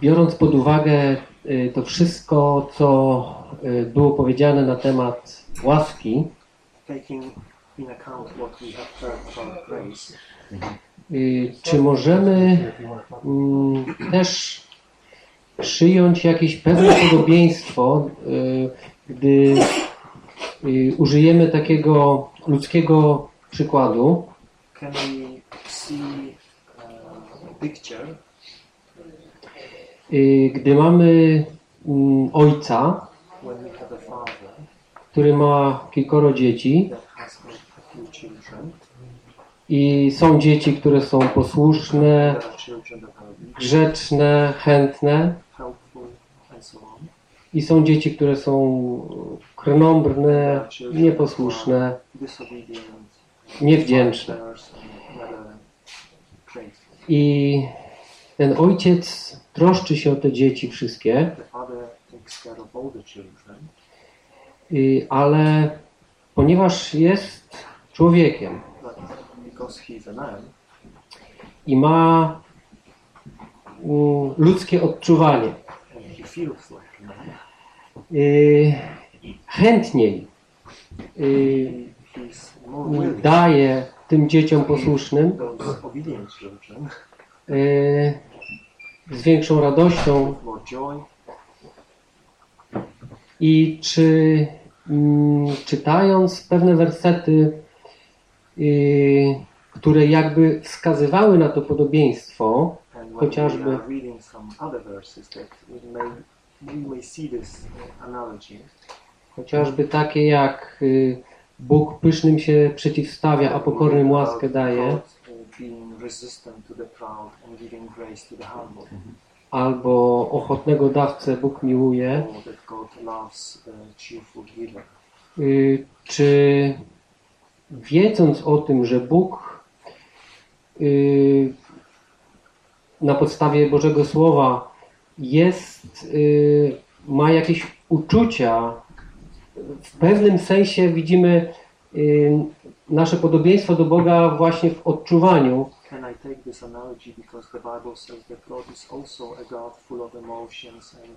biorąc pod uwagę y, to wszystko, co y, było powiedziane na temat łaski, y, czy możemy mm, też przyjąć jakieś pewne podobieństwo, gdy użyjemy takiego ludzkiego przykładu, can we see uh, a picture gdy mamy mm, ojca, który ma kilkoro dzieci i są dzieci, które są posłuszne, grzeczne, chętne i są dzieci, które są krnąbrne, nieposłuszne, niewdzięczne. I ten ojciec troszczy się o te dzieci wszystkie, y, ale ponieważ jest człowiekiem i ma mm, ludzkie odczuwanie, y, chętniej y, daje tym dzieciom posłusznym those obedient children y, z większą radością. I czy mm, czytając pewne wersety, y, które jakby wskazywały na to podobieństwo, Chociażby- chociażby takie jak y, Bóg pysznym się przeciwstawia, a pokornym łaskę daje, resistant to the proud and giving grace to the humble, albo ochotnego dawcę Bóg miłuje, or that God loves the cheerful giver. y, czy wiedząc o tym, że Bóg y, na podstawie Bożego Słowa jest, y, ma jakieś uczucia, w pewnym sensie widzimy nasze podobieństwo do Boga właśnie w odczuwaniu, Can I take this analogy because the Bible says that God is also a God full of emotions and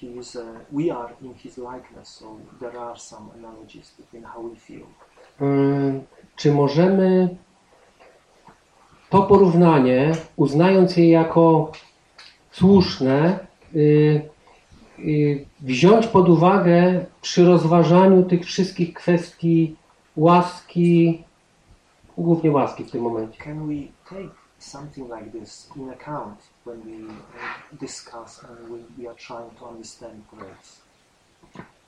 he is a, we are in his likeness, so there are some analogies between how we feel. y, czy możemy to porównanie, uznając je jako słuszne, y, y, wziąć pod uwagę przy rozważaniu tych wszystkich kwestii łaski, głównie łaski w tym momencie. Can we take something like this in account when we uh, discuss and we, we are trying to understand grace?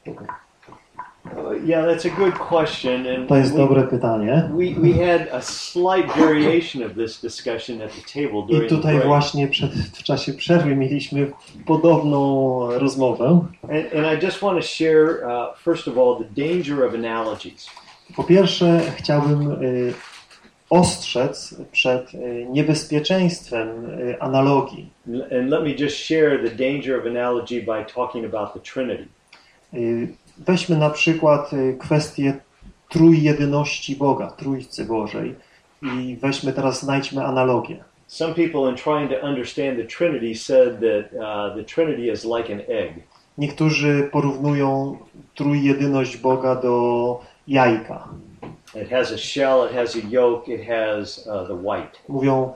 Uh, yeah, that's a good question, and To jest we, dobre pytanie. we we had a slight variation of this discussion at the table I during the tutaj właśnie przed, w czasie przerwy mieliśmy podobną rozmowę. And, and I just want to share, uh, first of all, the danger of analogies. Po pierwsze chciałbym y, ostrzec przed y, niebezpieczeństwem y, analogii. And let me just share the danger of analogy by talking about the Trinity. Weźmy na przykład kwestię trójjedyności Boga, Trójcy Bożej i weźmy teraz, znajdźmy analogię. Some people, in trying to understand the Trinity, said that uh, the Trinity is like an egg. Niektórzy porównują trójjedyność Boga do jajka. It has a shell, it has a yolk, it has uh, the white. Mówią,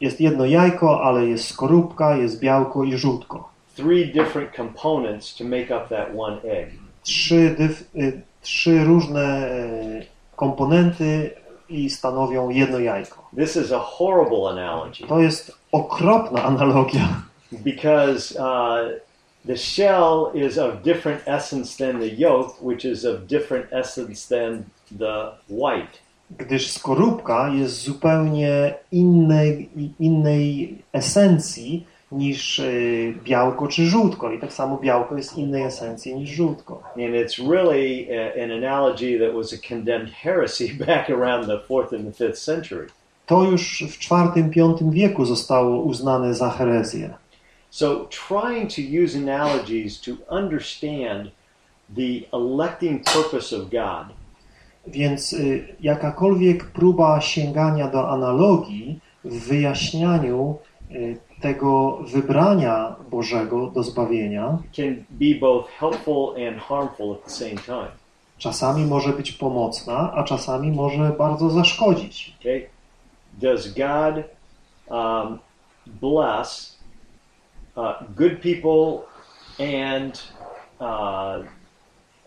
jest jedno jajko, ale jest skorupka, jest białko i żółtko. Three different components to make up that one egg. Trzy, y, trzy różne y, komponenty i stanowią jedno jajko. This is a horrible analogy To jest okropna analogia, because uh, the shell is of different essence than the yolk, which is of different essence than the white. gdyż skorupka jest zupełnie innej, innej esencji niż y, białko czy żółtko. I tak samo białko jest innej esencji niż żółtko. And it's really a, an analogy that was a condemned heresy back around the fourth and the fifth century. To już w IV-V wieku zostało uznane za herezję. So, trying to use analogies to understand the electing purpose of God Więc y, jakakolwiek próba sięgania do analogii w wyjaśnianiu y, tego wybrania Bożego do zbawienia can be both helpful and harmful at the same time. czasami może być pomocna, a czasami może bardzo zaszkodzić. Okay? Does God um, bless uh, good people and uh,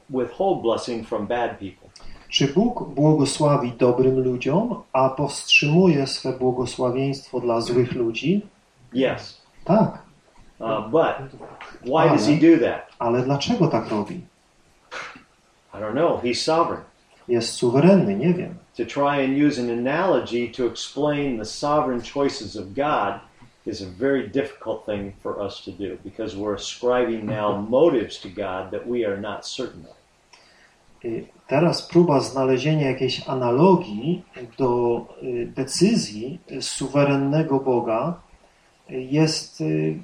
withhold blessing from bad people? Czy Bóg błogosławi dobrym ludziom, a powstrzymuje swe błogosławieństwo dla złych ludzi? Yes. Tak, Uh, but why does He do that? ale dlaczego tak robi? I don't know. He's sovereign. Jest suwerenny, nie wiem. To try and use an analogy to explain the sovereign choices of God is a very difficult thing for us to do because we're ascribing now motives to God that we are not certain of. Y, Teraz próba znalezienia jakiejś analogii do y, decyzji suwerennego Boga jest y,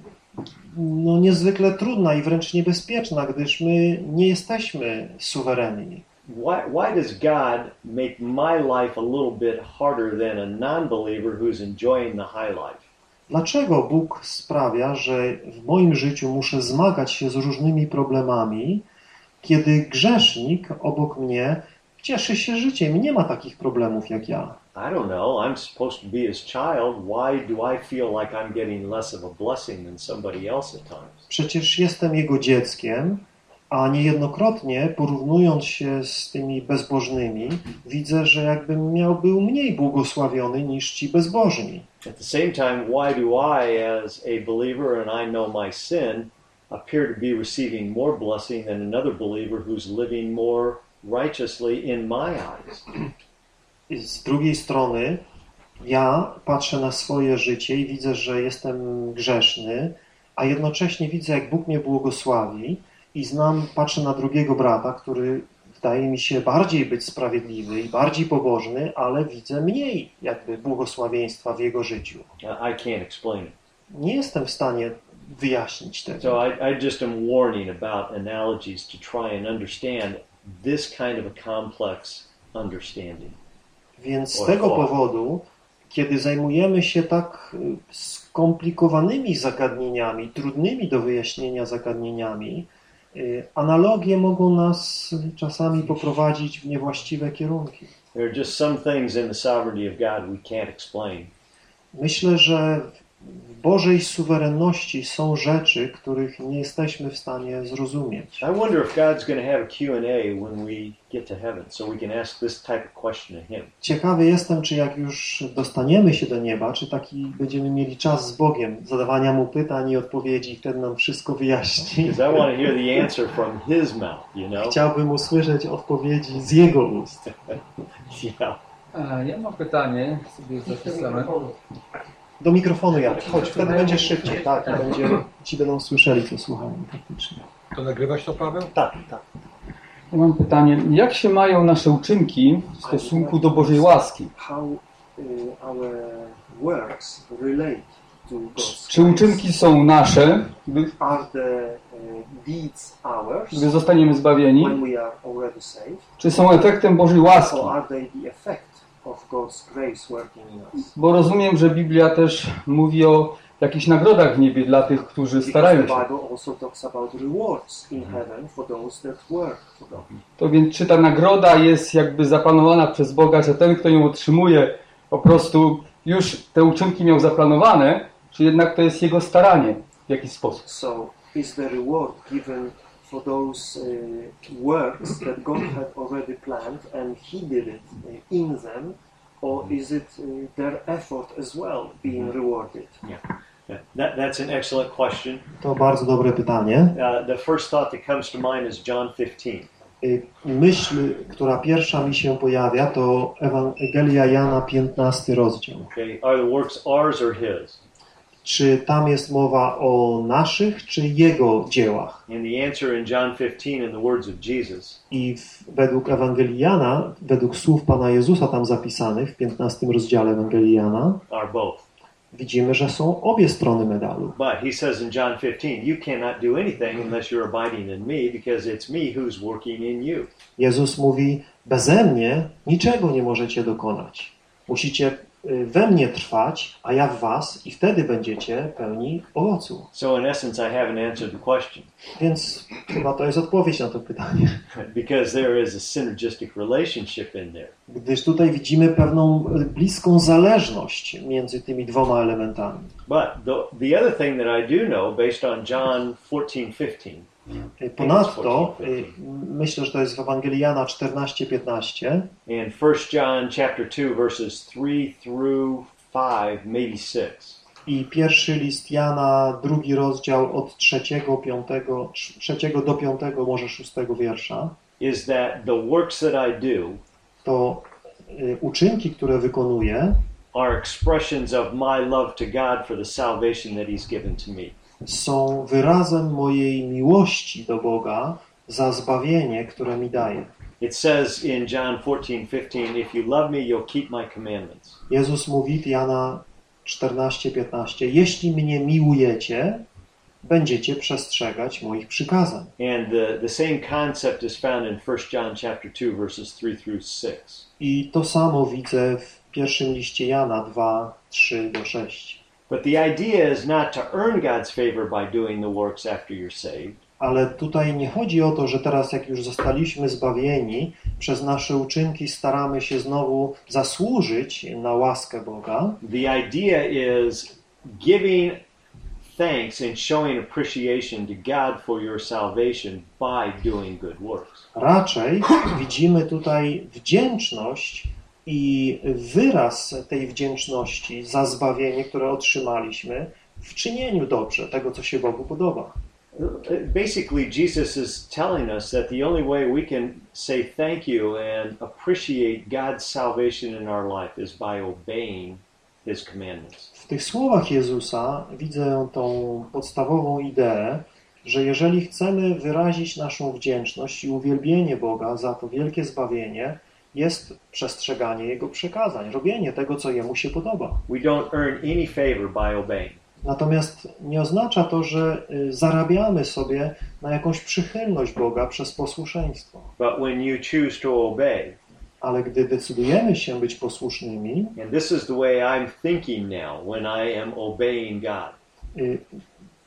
no, niezwykle trudna i wręcz niebezpieczna, gdyż my nie jesteśmy suwerenni. Why, why does God make my life a little bit harder than a non believer who's enjoying the high life? Dlaczego Bóg sprawia, że w moim życiu muszę zmagać się z różnymi problemami, kiedy grzesznik obok mnie cieszy się życiem i nie ma takich problemów jak ja? I don't know. I'm supposed to be his child. Why do I feel like I'm getting less of a blessing than somebody else at times? Przecież jestem jego dzieckiem, a niejednokrotnie porównując się z tymi bezbożnymi, widzę, że jakbym miał był mniej błogosławiony niż ci bezbożni. At the same time, why do I, as a believer, and I know my sin, appear to be receiving more blessing than another believer who's living more righteously in my eyes? Z drugiej strony, ja patrzę na swoje życie i widzę, że jestem grzeszny, a jednocześnie widzę, jak Bóg mnie błogosławi i znam, patrzę na drugiego brata, który wydaje mi się bardziej być sprawiedliwy i bardziej pobożny, ale widzę mniej jakby błogosławieństwa w jego życiu. I can't explain. Nie jestem w stanie wyjaśnić tego. So I, I just am warning about analogies to try and understand this kind of a complex understanding. Więc z tego powodu, kiedy zajmujemy się tak y, skomplikowanymi zagadnieniami, trudnymi do wyjaśnienia zagadnieniami, y, analogie mogą nas czasami poprowadzić w niewłaściwe kierunki. There are just some things in the sovereignty of God we can't explain. Myślę, że w Bożej suwerenności są rzeczy, których nie jesteśmy w stanie zrozumieć. I wonder if God's going to have a Q&A when we get to heaven so we can ask this type of question to him. Ciekawy jestem, czy jak już dostaniemy się do nieba, czy taki będziemy mieli czas z Bogiem, zadawania Mu pytań i odpowiedzi, i wtedy nam wszystko wyjaśni. Because I want to hear the answer from his mouth, you know? Chciałbym usłyszeć odpowiedzi z Jego ust. Yeah. A, ja mam pytanie, sobie zapisałem. Do mikrofonu Jarek, chodź, wtedy będzie szybciej, tak, i będzie, ci będą słyszeli, co słuchają faktycznie. To nagrywasz to, Paweł? Tak, tak. Ja mam pytanie, jak się mają nasze uczynki w stosunku do Bożej łaski? God's Czy uczynki są nasze, gdy, gdy zostaniemy zbawieni, czy są efektem Bożej łaski? Of God's grace working in us? Bo rozumiem, że Biblia też mówi o jakichś nagrodach w niebie dla tych, którzy starają się. To więc czy ta nagroda jest jakby zaplanowana przez Boga, że ten, kto ją otrzymuje, po prostu już te uczynki miał zaplanowane, czy jednak to jest jego staranie w jakiś sposób? So, is the reward given for those uh, works that God had already planned and He did it uh, in them, or is it uh, their effort as well being rewarded? That, that's an excellent question. To bardzo dobre pytanie. Uh, the first thought that comes to mind is John 15. Myśl, która pierwsza mi się pojawia, to Ewangelia Jana, 15 rozdział. Okay, are the works ours or His? Czy tam jest mowa o naszych, czy Jego dziełach? And the answer in John 15, in the words of Jesus, I w, według Ewangelii Jana, według słów Pana Jezusa tam zapisanych w 15 rozdziale Ewangelii Jana, are both. widzimy, że są obie strony medalu. But He says in John 15, you cannot do anything unless you're abiding in me, because it's me who's working in you. Jezus mówi, beze mnie niczego nie możecie dokonać. Musicie we mnie trwać, a ja w was i wtedy będziecie pełni owocu. So, in essence, I haven't answered the question Więc chyba to jest odpowiedź na to pytanie. because there is a synergistic relationship in there. Gdyż tutaj widzimy pewną y, bliską zależność między tymi dwoma elementami. But the, the other thing that I do know, based on John 14 15, Y, Ponadto y, myślę, że to jest w Ewangelii Jana 14-15 and 1 John chapter 2, verses 3 through 5, maybe 6. i pierwszy list Jana, drugi rozdział od trzeciego, piątego, trzeciego do piątego, może szóstego wiersza, is that the works that I do to y, uczynki, które wykonuję, are expressions of my love to God for the salvation that He's given to me. Są wyrazem mojej miłości do Boga za zbawienie, które mi daje. It says in John 14 15, If you love me, you'll keep my commandments. Jezus mówi w Jana 14-15, jeśli mnie miłujecie, będziecie przestrzegać moich przykazań. And the, the same concept is found in 1 John chapter 2, verses 3 through 6. I to samo widzę w pierwszym liście Jana 2, 3 do 6. But the idea is not to earn God's favor by doing the works after you're saved. Ale tutaj nie chodzi o to, że teraz jak już zostaliśmy zbawieni, przez nasze uczynki staramy się znowu zasłużyć na łaskę Boga, The idea is giving thanks and showing appreciation to God for your salvation by doing good works. Raczej widzimy tutaj wdzięczność i wyraz tej wdzięczności za zbawienie, które otrzymaliśmy w czynieniu dobrze tego, co się Bogu podoba. Basically, Jesus is telling us that the only way we can say thank you and appreciate God's salvation in our life is by obeying His commandments. W tych słowach Jezusa widzę tą podstawową ideę, że jeżeli chcemy wyrazić naszą wdzięczność i uwielbienie Boga za to wielkie zbawienie, jest przestrzeganie Jego przekazań, robienie tego, co Jemu się podoba. We don't earn any favor by obeying. Natomiast nie oznacza to, że y, zarabiamy sobie na jakąś przychylność Boga przez posłuszeństwo. But when you choose to obey, Ale gdy decydujemy się być posłusznymi, and this is the way I'm thinking now when I am obeying God, y,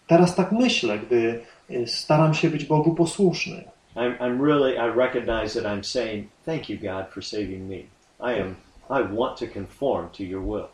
teraz tak myślę, gdy y, staram się być Bogu posłuszny. I'm, I'm really, I recognize that I'm saying, Thank you, God, for saving me. I am, I want to conform to your will.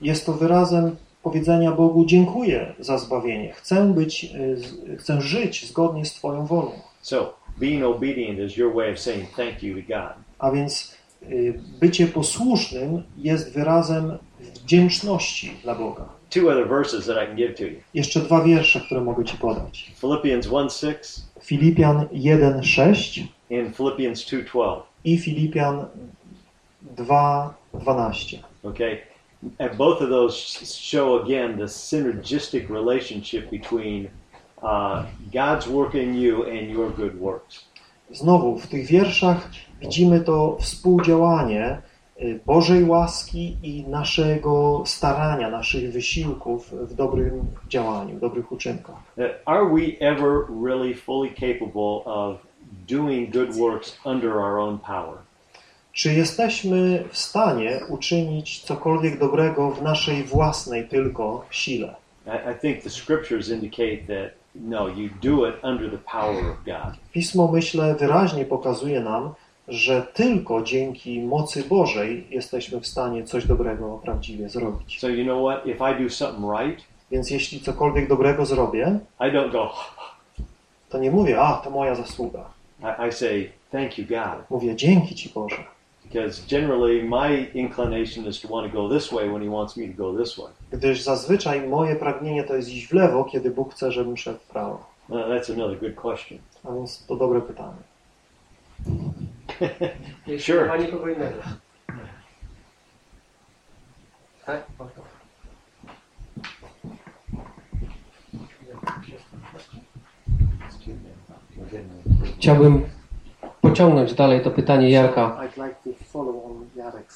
Jest to wyrazem powiedzenia Bogu dziękuję za zbawienie. Chcę być, z- chcę żyć zgodnie z Twoją wolą. So, being obedient is your way of saying thank you to God. A więc y, bycie posłusznym jest wyrazem wdzięczności dla Boga. Two other verses that I can give to you Jeszcze dwa wiersze, które mogę Ci podać. Philippians 1 6 Filipian 1:6 and Philippians 2 i Filipian 2:12. Okay? And both of those show again the synergistic relationship between uh, God's work in you and your good works. Znowu w tych wierszach widzimy to współdziałanie Bożej łaski i naszego starania, naszych wysiłków w dobrym działaniu, w dobrych uczynkach. Uh, Are we ever really fully capable of doing good works under our own power? Czy jesteśmy w stanie uczynić cokolwiek dobrego w naszej własnej tylko sile? I think the scriptures indicate that no, you do it under the power of God. Pismo, myślę, wyraźnie pokazuje nam, że tylko dzięki mocy Bożej jesteśmy w stanie coś dobrego prawdziwie zrobić. So you know what? If I do something right, Więc jeśli cokolwiek dobrego zrobię, I don't go, to nie mówię, a to moja zasługa. I, I say, thank you, God. Mówię, dzięki Ci Boże. Because generally my inclination is to want to go this way when He wants me to go this way. Gdyż zazwyczaj moje pragnienie to jest iść w lewo, kiedy Bóg chce, żebym szedł w prawo. Uh, that's another good question. A więc to dobre pytanie. Sure. nikogo innego. Tak? Chciałbym pociągnąć dalej to pytanie Jarka.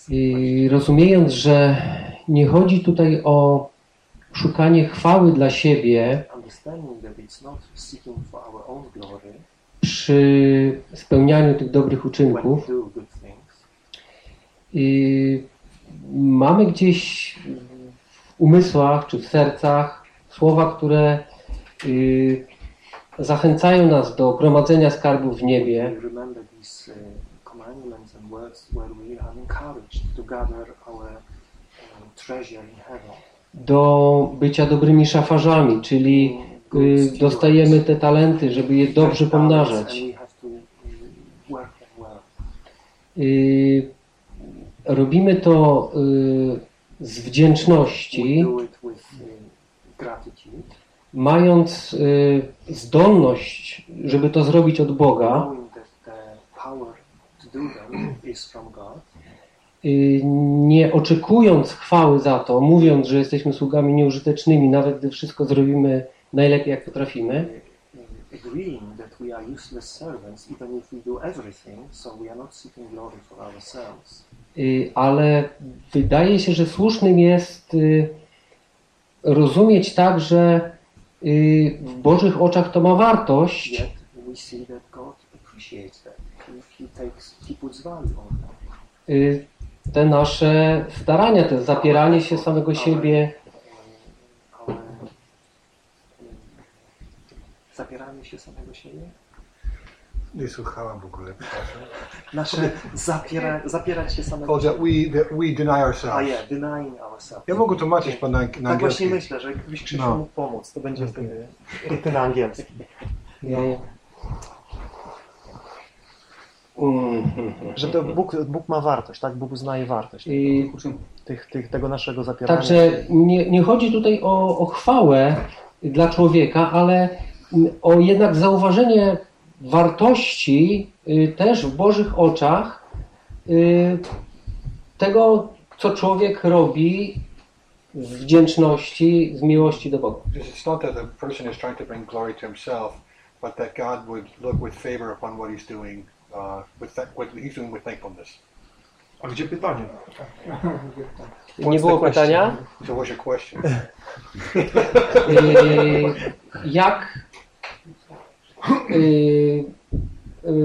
I rozumiejąc, że nie chodzi tutaj o szukanie chwały dla siebie przy spełnianiu tych dobrych uczynków, mamy gdzieś w umysłach czy w sercach słowa, które y, zachęcają nas do gromadzenia skarbów w niebie, in heaven. do bycia dobrymi szafarzami, czyli y, stewards. Dostajemy te talenty, żeby je dobrze pomnażać. And we have to um, work them well. Y, robimy to y, z wdzięczności, mając zdolność, żeby to zrobić od Boga, nie oczekując chwały za to, mówiąc, że jesteśmy sługami nieużytecznymi, nawet gdy wszystko zrobimy najlepiej jak potrafimy, agreeing that we are useless servants even if we do everything, so we are not seeking glory for ourselves. Y, ale wydaje się, że słusznym jest y, rozumieć tak, że y, w Bożych oczach to ma wartość, te nasze starania, te zapieranie się samego siebie, Our, um, zapieranie się samego siebie. Nie słuchałem w ogóle, przepraszam. Nasze zapiera, zapierać się samego siebie. we, that we deny A ourselves. yeah, denying ourselves. Ja mogę tłumaczyć pan na, na Tak właśnie myślę, że gdybyś Krzysiu No. mógł pomóc, to będzie wtedy ty na angielski. Mhm. Że to Bóg, Bóg ma wartość, tak? Bóg uznaje wartość y, tych, tych, tego naszego zapierania. Także nie, nie chodzi tutaj o, o chwałę dla człowieka, ale o jednak zauważenie wartości y, też w Bożych oczach y, tego, co człowiek robi z wdzięczności, z miłości do Boga. It's not that the person is trying to bring glory to himself, but that God would look with favor upon what he's doing, uh, with that, what he's doing with thankfulness. A gdzie pytanie? Nie było pytania? So what's your question? Y, jak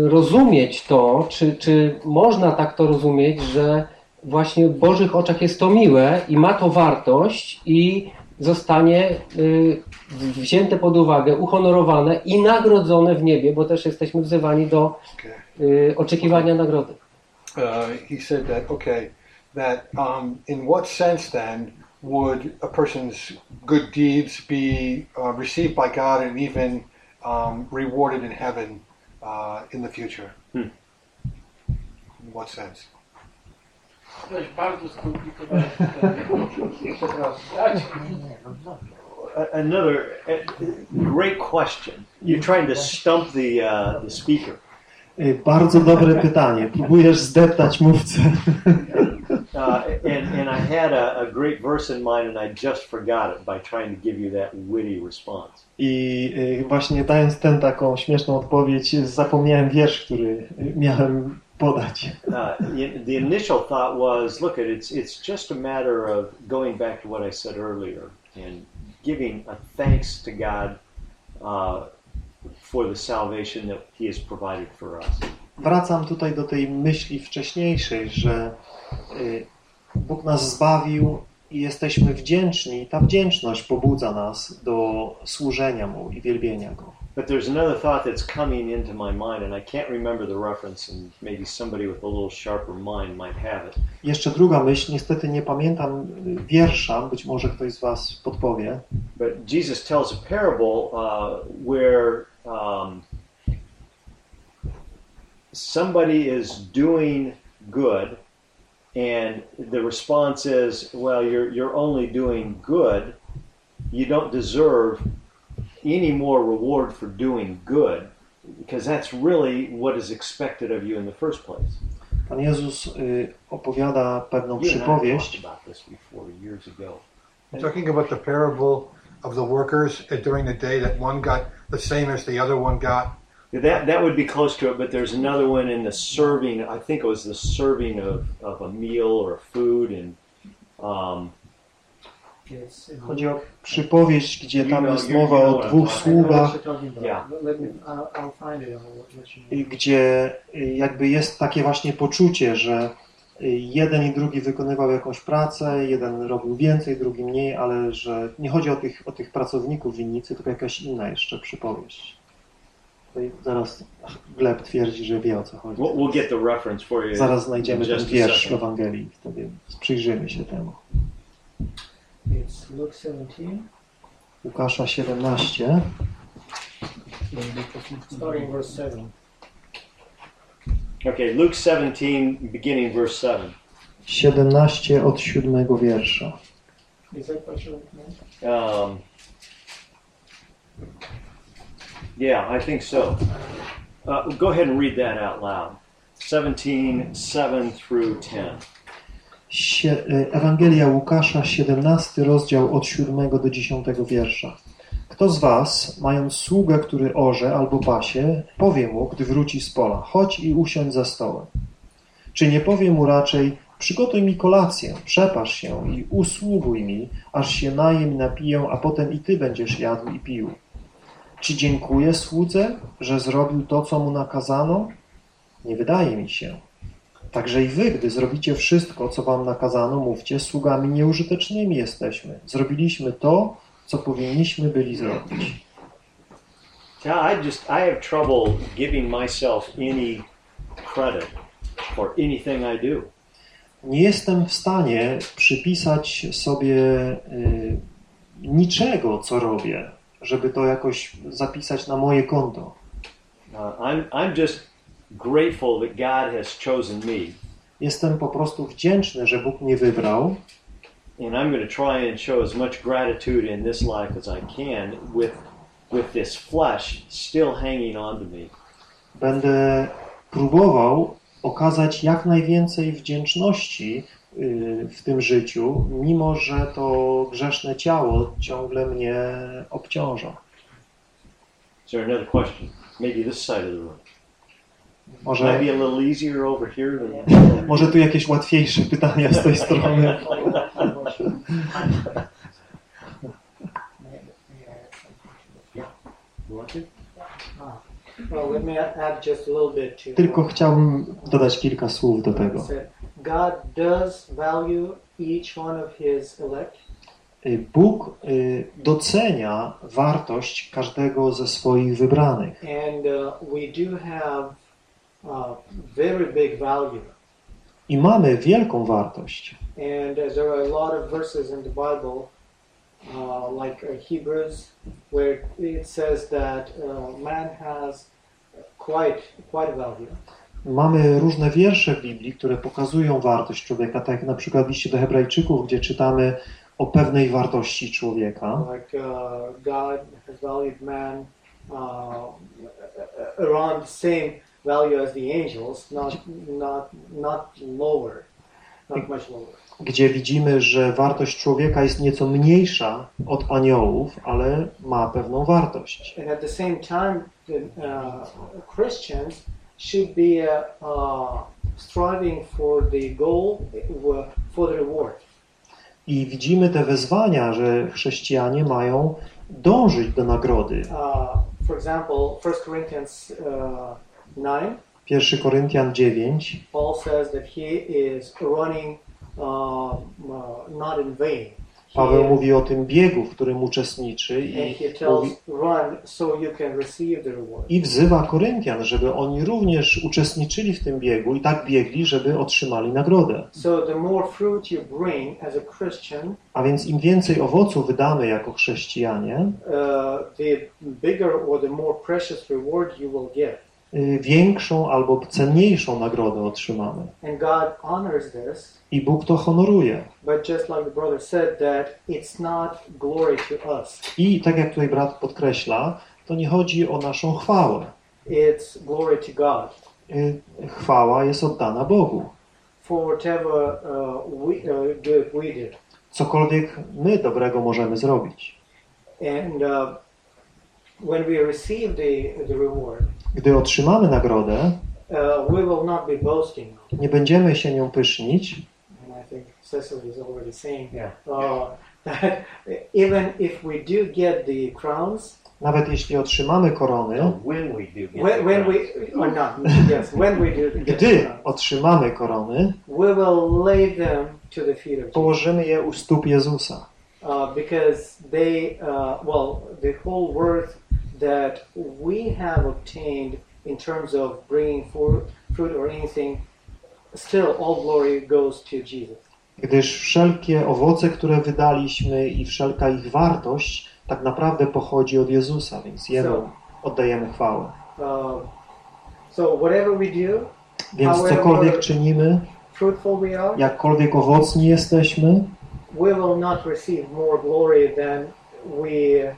rozumieć to, czy, czy można tak to rozumieć, że właśnie w Bożych oczach jest to miłe i ma to wartość i zostanie y, wzięte pod uwagę, uhonorowane i nagrodzone w niebie, bo też jesteśmy wzywani do y, oczekiwania nagrody. Uh, he said that, okay, that um, in what sense then would a person's good deeds be uh, received by God and even um, rewarded in heaven uh, in the future? Hmm. In what sense? Coś bardzo skomplikowane A- Another uh, great question. You're trying to stump the uh, the speaker. Bardzo dobre pytanie. Próbujesz zdeptać mówcę. Uh, and, and I had a, a great verse in mind, and I just forgot it by trying to give you that witty response. I y, właśnie dając tę taką śmieszną odpowiedź, zapomniałem wiersz, który miałem podać. Uh, the, initial thought was, look, it, it's it's just a matter of going back to what I said earlier and giving a thanks to God uh, for the salvation that He has provided for us. Wracam tutaj do tej myśli wcześniejszej, że Bóg nas zbawił i jesteśmy wdzięczni. Ta wdzięczność pobudza nas do służenia Mu i wielbienia Go. But there's another thought that's coming into my mind, and I can't remember the reference, and maybe somebody with a little sharper mind might have it. Jeszcze druga myśl, niestety nie pamiętam y, wiersza, być może ktoś z Was podpowie. But Jesus tells a parable uh, where um, somebody is doing good, and the response is, "Well, you're you're only doing good. You don't deserve any more reward for doing good, because that's really what is expected of you in the first place." Pan Jezus y, opowiada pewną You przypowieść. about this before years ago. You're talking about the parable of the workers uh, during the day that one got the same as the other one got. That that would be close to it, but there's another one in the serving. I think it was the serving of, of a meal or food, and um, Chodzi o przypowieść, gdzie tam jest mowa o dwóch sługach, y, gdzie y, jakby jest takie właśnie poczucie, że y, jeden i drugi wykonywał jakąś pracę, jeden robił więcej, drugi mniej, ale że nie chodzi o tych, o tych pracowników winnicy, tylko jakaś inna jeszcze przypowieść. Tutaj zaraz Gleb twierdzi, że wie o co chodzi. We'll, get the reference for you. Zaraz znajdziemy ten wiersz w. Ewangelii, wtedy przyjrzymy się temu. It's Luke 17, Łukasza 17, starting verse 7. Okay, Luke 17, beginning verse 7. 17 od 7 wiersza. Is that what you're looking Um, yeah, I think so. Uh, go ahead and read that out loud. 17, 7 through 10. Sie- y, Ewangelia Łukasza, 17 rozdział od 7 do 10 wiersza. Kto z was, mając sługę, który orze albo pasie, powie mu, gdy wróci z pola, chodź i usiądź za stołem? Czy nie powie mu raczej, przygotuj mi kolację, przepasz się i usługuj mi, aż się najem i napiję, a potem i ty będziesz jadł i pił? Czy dziękuję słudze, że zrobił to, co mu nakazano? Nie wydaje mi się. Także i wy, gdy zrobicie wszystko, co wam nakazano, mówcie, sługami nieużytecznymi jesteśmy. Zrobiliśmy to, co powinniśmy byli zrobić. I just, I have trouble giving myself any credit for anything I do. Nie jestem w stanie przypisać sobie y, niczego, co robię, żeby to jakoś zapisać na moje konto. Uh, I'm, I'm just grateful that God has chosen me, Jestem po prostu wdzięczny, że Bóg mnie wybrał and I'm going to try and show as much gratitude in this life as I can with, with this flesh still hanging on to me. będę próbował okazać jak najwięcej wdzięczności w tym życiu, mimo że to grzeszne ciało ciągle mnie obciąża. Is there another question? Maybe this side of the room. Może, Maybe a little easier over here than. może tu jakieś łatwiejsze pytania z tej strony. Tylko chciałbym dodać kilka słów do tego. God does value each one of his elect, Bóg docenia wartość każdego ze swoich wybranych. and uh, we do have uh, very big value. I mamy wielką wartość. And uh, there are a lot of verses in the Bible, uh, like uh, Hebrews, where it says that uh, man has quite quite a value. Mamy różne wiersze w Biblii, które pokazują wartość człowieka, tak jak na przykład w liście do Hebrajczyków, gdzie czytamy o pewnej wartości człowieka. Like uh, God has valued man uh, around the same value as the angels, not not not lower, not much lower. gdzie widzimy, że wartość człowieka jest nieco mniejsza od aniołów, ale ma pewną wartość. And at the same time, the, uh, Christians should be uh, uh, striving for the goal, uh, for the reward. I widzimy te wezwania, że chrześcijanie mają dążyć do nagrody. Uh, for example, 1 Corinthians uh, 9, 1 Koryntian 9, Paul says that he is running uh, uh, not in vain. Paweł mówi o tym biegu, w którym uczestniczy i, mówi, i wzywa Koryntian, żeby oni również uczestniczyli w tym biegu i tak biegli, żeby otrzymali nagrodę. A więc im więcej owoców wydamy jako chrześcijanie, uh, the bigger or the more precious reward you will get. Y, większą albo cenniejszą nagrodę otrzymamy. And God honors this, I Bóg to honoruje. but just like the brother said, that it's not glory to us. I tak jak tutaj brat podkreśla, to nie chodzi o naszą chwałę. It's glory to God Y, Chwała jest oddana Bogu. for whatever uh, we, uh, good we did. Cokolwiek my dobrego możemy zrobić. And uh, when we receive the, the reward, Gdy otrzymamy nagrodę, uh, we will not be boasting. nie będziemy się nią pysznić, And I think Cecily is already saying Yeah. that even if we do get the crowns, Nawet jeśli otrzymamy korony, No, gdy otrzymamy korony, we will lay them to the feet of Jesus. położymy je u stóp Jezusa. uh, because they, uh, well, the whole worth that we have obtained in terms of bringing fruit, fruit or anything, still all glory goes to Jesus. Gdyż wszelkie owoce, które wydaliśmy i wszelka ich wartość tak naprawdę pochodzi od Jezusa, więc Jemu oddajemy chwałę. Um, so whatever we do, Więc cokolwiek czynimy, fruitful we are, jakkolwiek owocni jesteśmy, we will not receive more glory than we,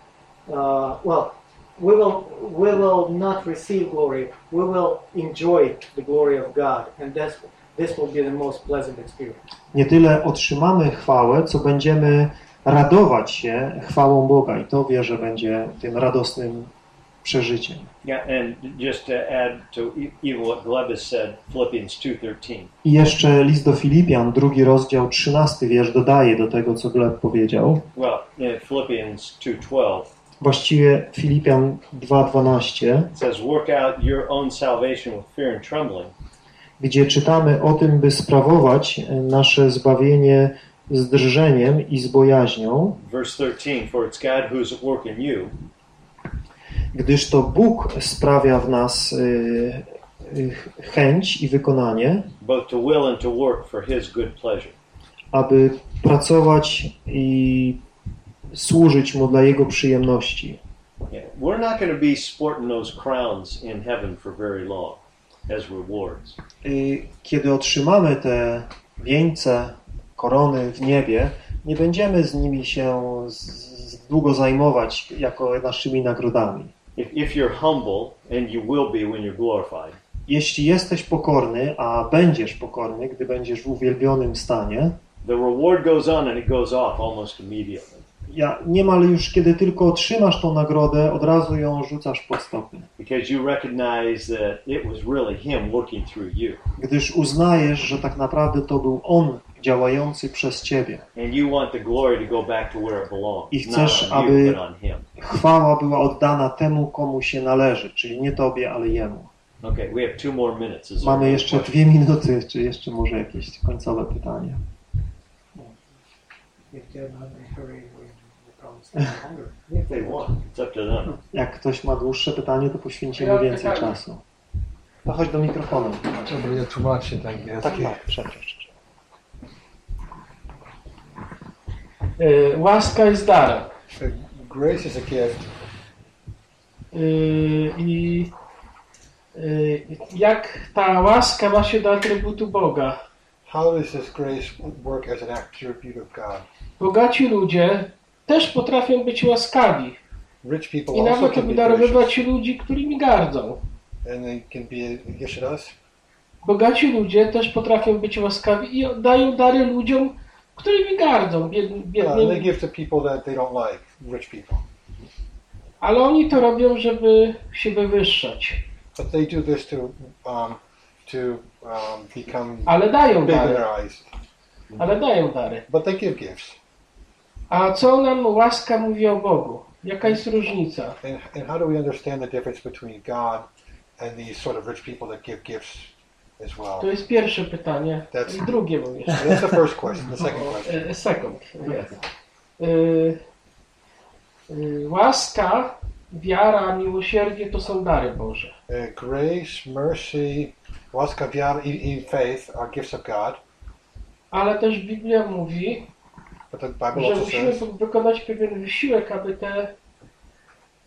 uh, well, we will, we will not receive glory. We will enjoy the glory of God, and that's, this will be the most pleasant experience. nie tyle otrzymamy chwałę, co będziemy radować się chwałą Boga i to wierzę będzie tym radosnym przeżyciem. Yeah, and just to add to e- even what said, Philippians 2.13. I jeszcze list do Filipian, drugi rozdział, trzynasty wiersz dodaje do tego, co Gleb powiedział. Well, in Philippians 2.12, Właściwie Filipian 2.12, it says, work out your own salvation with fear and trembling. gdzie czytamy o tym, by sprawować e, nasze zbawienie z drżeniem i z bojaźnią, Verse 13, for it's God who's at work in you, gdyż to Bóg sprawia w nas y, y, chęć i wykonanie, both to will and to work for his good pleasure. aby pracować i służyć Mu dla Jego przyjemności. We're not going to be sporting those crowns in heaven for very long as rewards. Kiedy otrzymamy te wieńce, korony w niebie, nie będziemy z nimi się z- długo zajmować jako naszymi nagrodami. If, if you're humble, and you will be when you're glorified, Jeśli jesteś pokorny, a będziesz pokorny, gdy będziesz w uwielbionym stanie, the reward goes on and it goes off almost immediately ja niemal już kiedy tylko otrzymasz tą nagrodę, od razu ją rzucasz pod stopy. because you recognize that it was really him working through you. Gdyż uznajesz, że tak naprawdę to był On działający przez ciebie. And you want the glory to go back to where it belongs. I chcesz, aby- you, but on him. Chwała była oddana temu, komu się należy, czyli nie tobie, ale Jemu. Okay, we have two more minutes. Is Mamy jeszcze dwie minuty, czy jeszcze może jakieś końcowe pytanie? If Jak ktoś ma dłuższe pytanie, to poświęcimy więcej czasu. To chodź do mikrofonu. Dobra, ja tłumaczę tak jest. Tak, tak, przepraszam. Y, Łaska jest darem. Grace is a gift. Y, I y, jak ta łaska ma się do atrybutu Boga? How does this grace work as an attribute of God? Bogaci ludzie też potrafią być łaskawi Rich people i also nawet can be gracious, obdarowywać ludzi, którymi gardzą. and they can be to us. Bogaci ludzie też potrafią być łaskawi i oddają dary ludziom, którymi gardzą, bied, Uh, and they biednymi. give to people that they don't like, rich people. Ale oni to robią, żeby się wywyższać. But they do this to um, to um, become Ale dają big in dary. their eyes. Ale dają dary. But they give gifts. A co nam łaska mówi o Bogu? Jaka jest różnica? And, and how do we understand the difference between God and these sort of rich people that give gifts as well? To jest pierwsze pytanie. That's- I drugie mówię. That's the first question. The second question. E, Second. Yes. Y, y, łaska, wiara, miłosierdzie to są dary Boże. Grace, mercy, łaska, wiara, i, i faith are gifts of God. Ale też Biblia mówi, że musimy wykonać pewien wysiłek, aby te,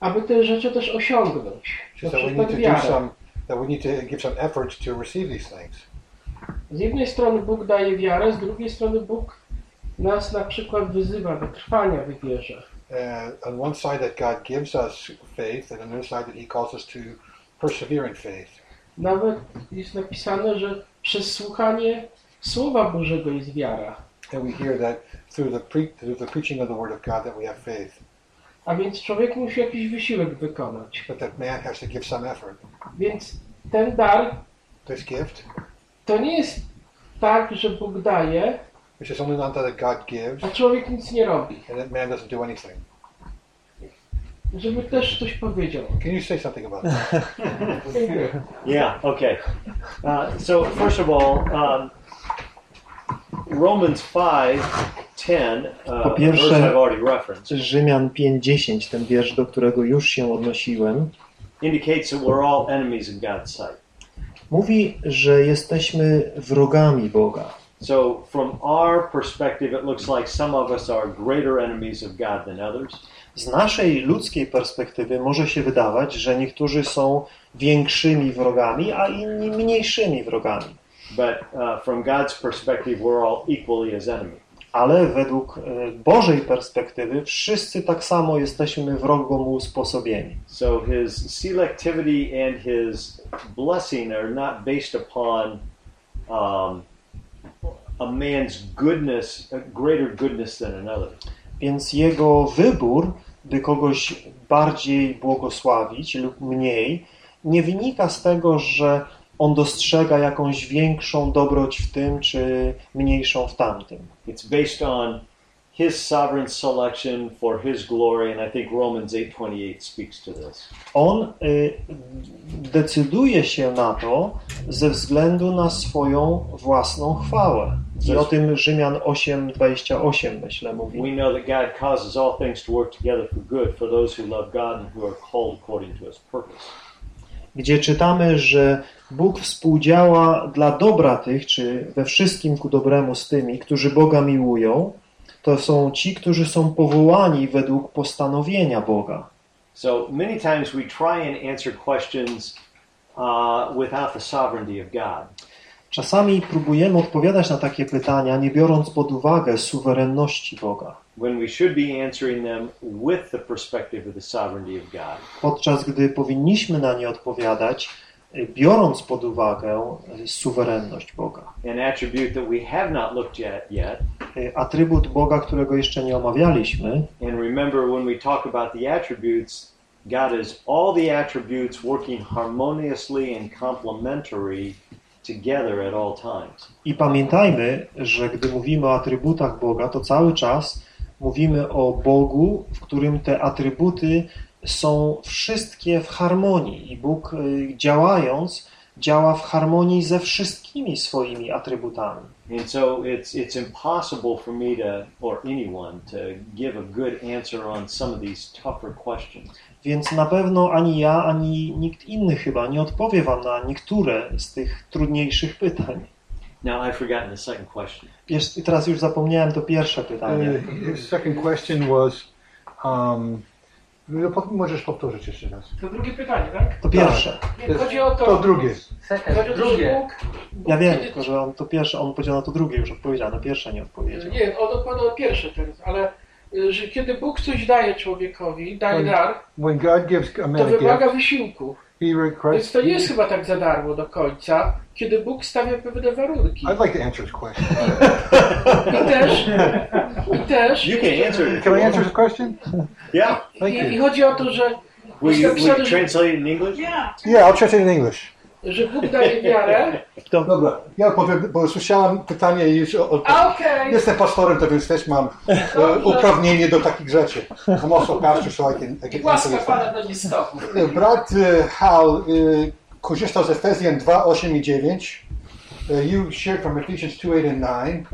aby te rzeczy też osiągnąć. we need to do wiarę. some that we need to give some effort to receive these things. Z jednej strony Bóg daje wiarę, z drugiej strony Bóg nas na przykład wyzywa do trwania w wierze. Uh, on one side that God gives us faith, and on the other side that He calls us to persevere in faith. Nawet jest napisane, że przez słuchanie Słowa Bożego jest wiara. And we hear that through the pre- through the preaching of the Word of God that we have faith, A więc człowiek musi jakiś wysiłek wykonać. but that man has to give some effort. Więc ten dar This gift, to nie jest tak, że Bóg daje, which is only not that God gives, a człowiek nic nie robi. and that man doesn't do anything. żeby też coś powiedział. Can you say something about that? Yeah, okay. Uh, so, first of all, um, Romans 5 10, uh, Po pierwsze- Rzymian 5:10, ten wiersz, do którego już się odnosiłem, indicates that we're all enemies in God's sight. mówi, że jesteśmy wrogami Boga. So, from our perspective, it looks like some of us are greater enemies of God than others. Z naszej ludzkiej perspektywy może się wydawać, że niektórzy są większymi wrogami, a inni mniejszymi wrogami. But uh, from God's perspective, we're all equally as enemies. Ale według e, Bożej perspektywy wszyscy tak samo jesteśmy wrogo mu usposobieni. So his selectivity and his blessing are not based upon um, a man's goodness, a greater goodness than another. Więc jego wybór, by kogoś bardziej błogosławić lub mniej, nie wynika z tego, że on dostrzega jakąś większą dobroć w tym, czy mniejszą w tamtym. It's based on his sovereign selection for his glory, and I think Romans 8:28 speaks to this. On y, decyduje się na to ze względu na swoją własną chwałę. I o tym Rzymian 8:28 myślę mówi. We know that God causes all things to work together for good for those who love God and who are called according to his purpose. Gdzie czytamy, że Bóg współdziała dla dobra tych, czy we wszystkim ku dobremu z tymi, którzy Boga miłują, to są ci, którzy są powołani według postanowienia Boga. So many times we try and answer questions uh, without the sovereignty of God. Czasami próbujemy odpowiadać na takie pytania, nie biorąc pod uwagę suwerenności Boga, podczas gdy powinniśmy na nie odpowiadać, biorąc pod uwagę suwerenność Boga. Atrybut Boga, którego jeszcze nie omawialiśmy, And remember, when we talk about the attributes, God is all the attributes working harmoniously and complementary together at all times. I pamiętajmy, że gdy mówimy o atrybutach Boga, to cały czas mówimy o Bogu, w którym te atrybuty są wszystkie w harmonii i Bóg y, działając działa w harmonii ze wszystkimi swoimi atrybutami. And so it's it's impossible for me to or anyone to give a good answer on some of these tougher questions. Więc na pewno ani ja, ani nikt inny chyba nie odpowie Wam na niektóre z tych trudniejszych pytań. Now I've forgotten the second question. I teraz już zapomniałem to pierwsze pytanie. Uh, his second question was, um, no, możesz powtórzyć jeszcze raz. To drugie pytanie, tak? To pierwsze. Nie, chodzi o to, To drugie. chodzi o to, Drugie. Bóg, Ja wiem, tylko że on to pierwsze, on powiedział na to drugie, już odpowiedział, na pierwsze nie odpowiedział. nie, on odpowiada o pierwsze teraz, ale y, że kiedy Bóg coś daje człowiekowi, daje dar, When God gives a to wymaga wysiłku. he Więc to nie jest chyba tak za darmo do końca, kiedy Bóg stawia pewne warunki. I'd like to answer his question. I też, i też, You can answer it. Can I answer his question? Yeah. Thank i, you. i chodzi o to, że Will you, will you translate it in English? Yeah, I'll translate it in English. Że Bóg daje wiarę. Dobra, ja powiem, bo słyszałem pytanie już o, o A okej, Jestem pastorem, to więc też mam e, uprawnienie do takich rzeczy. I'm also pastor, so I can, I can answer łaska. Pana do niestopu. Brat e, Hal e, korzystał z Efezjan 2, 8 i 9. E, you shared from Ephesians 2, 8 and 9.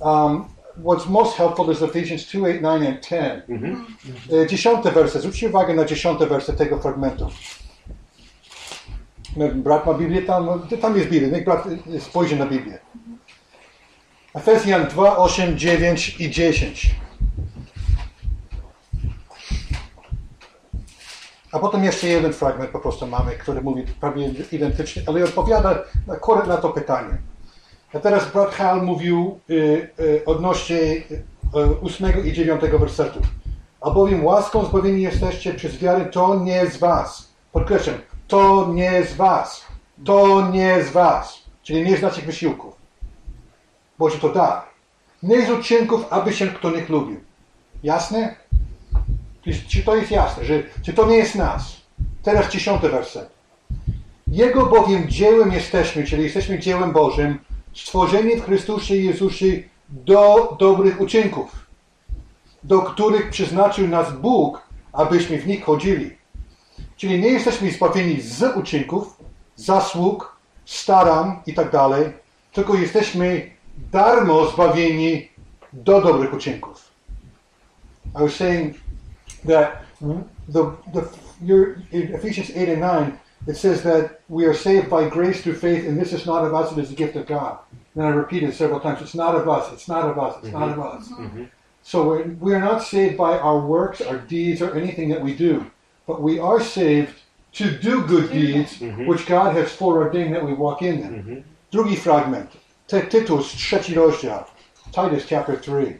Um, what's most helpful is Ephesians 2, 8, 9 and 10. Mhm. E, Dziesiąte werse. Zwróćcie uwagę na dziesiąte werse tego fragmentu. Brat ma Biblię tam? Tam jest Biblia. Niech brat e, spojrzy na Biblię. Efezjan 2, 8, 9 i 10. A potem jeszcze jeden fragment po prostu mamy, który mówi prawie identycznie, ale odpowiada akurat na to pytanie. A teraz brat Hal mówił y, y, odnośnie y, ósmego i dziewiątego wersetu. Albowiem łaską zbawieni jesteście przez wiarę, to nie z was. Podkreślam, to nie z was. To nie z was. Czyli nie z naszych wysiłków. Boże to dar. Nie z uczynków, aby się kto nie chlubił. Jasne? Czy to jest jasne, że czy to nie jest nas? Teraz dziesiąty werset. Jego bowiem dziełem jesteśmy, czyli jesteśmy dziełem Bożym, stworzeni w Chrystusie Jezusie do dobrych uczynków, do których przeznaczył nas Bóg, abyśmy w nich chodzili. Czyli nie jesteśmy zbawieni z uczynków, zasług, starań i tak dalej, tylko jesteśmy darmo zbawieni do dobrych uczynków. I was saying that the, the your, in Ephesians 8 and 9, it says that we are saved by grace through faith, and this is not of us, it is a gift of God. And I repeat it several times it's not of us, it's not of us, it's not of mm-hmm. us. Mm-hmm. So we're, we are not saved by our works, our deeds, or anything that we do, but we are saved to do good deeds, which God has foreordained that we walk in them. Drugi fragment, Ty- Tytus, trzeci rozdział, Titus chapter 3.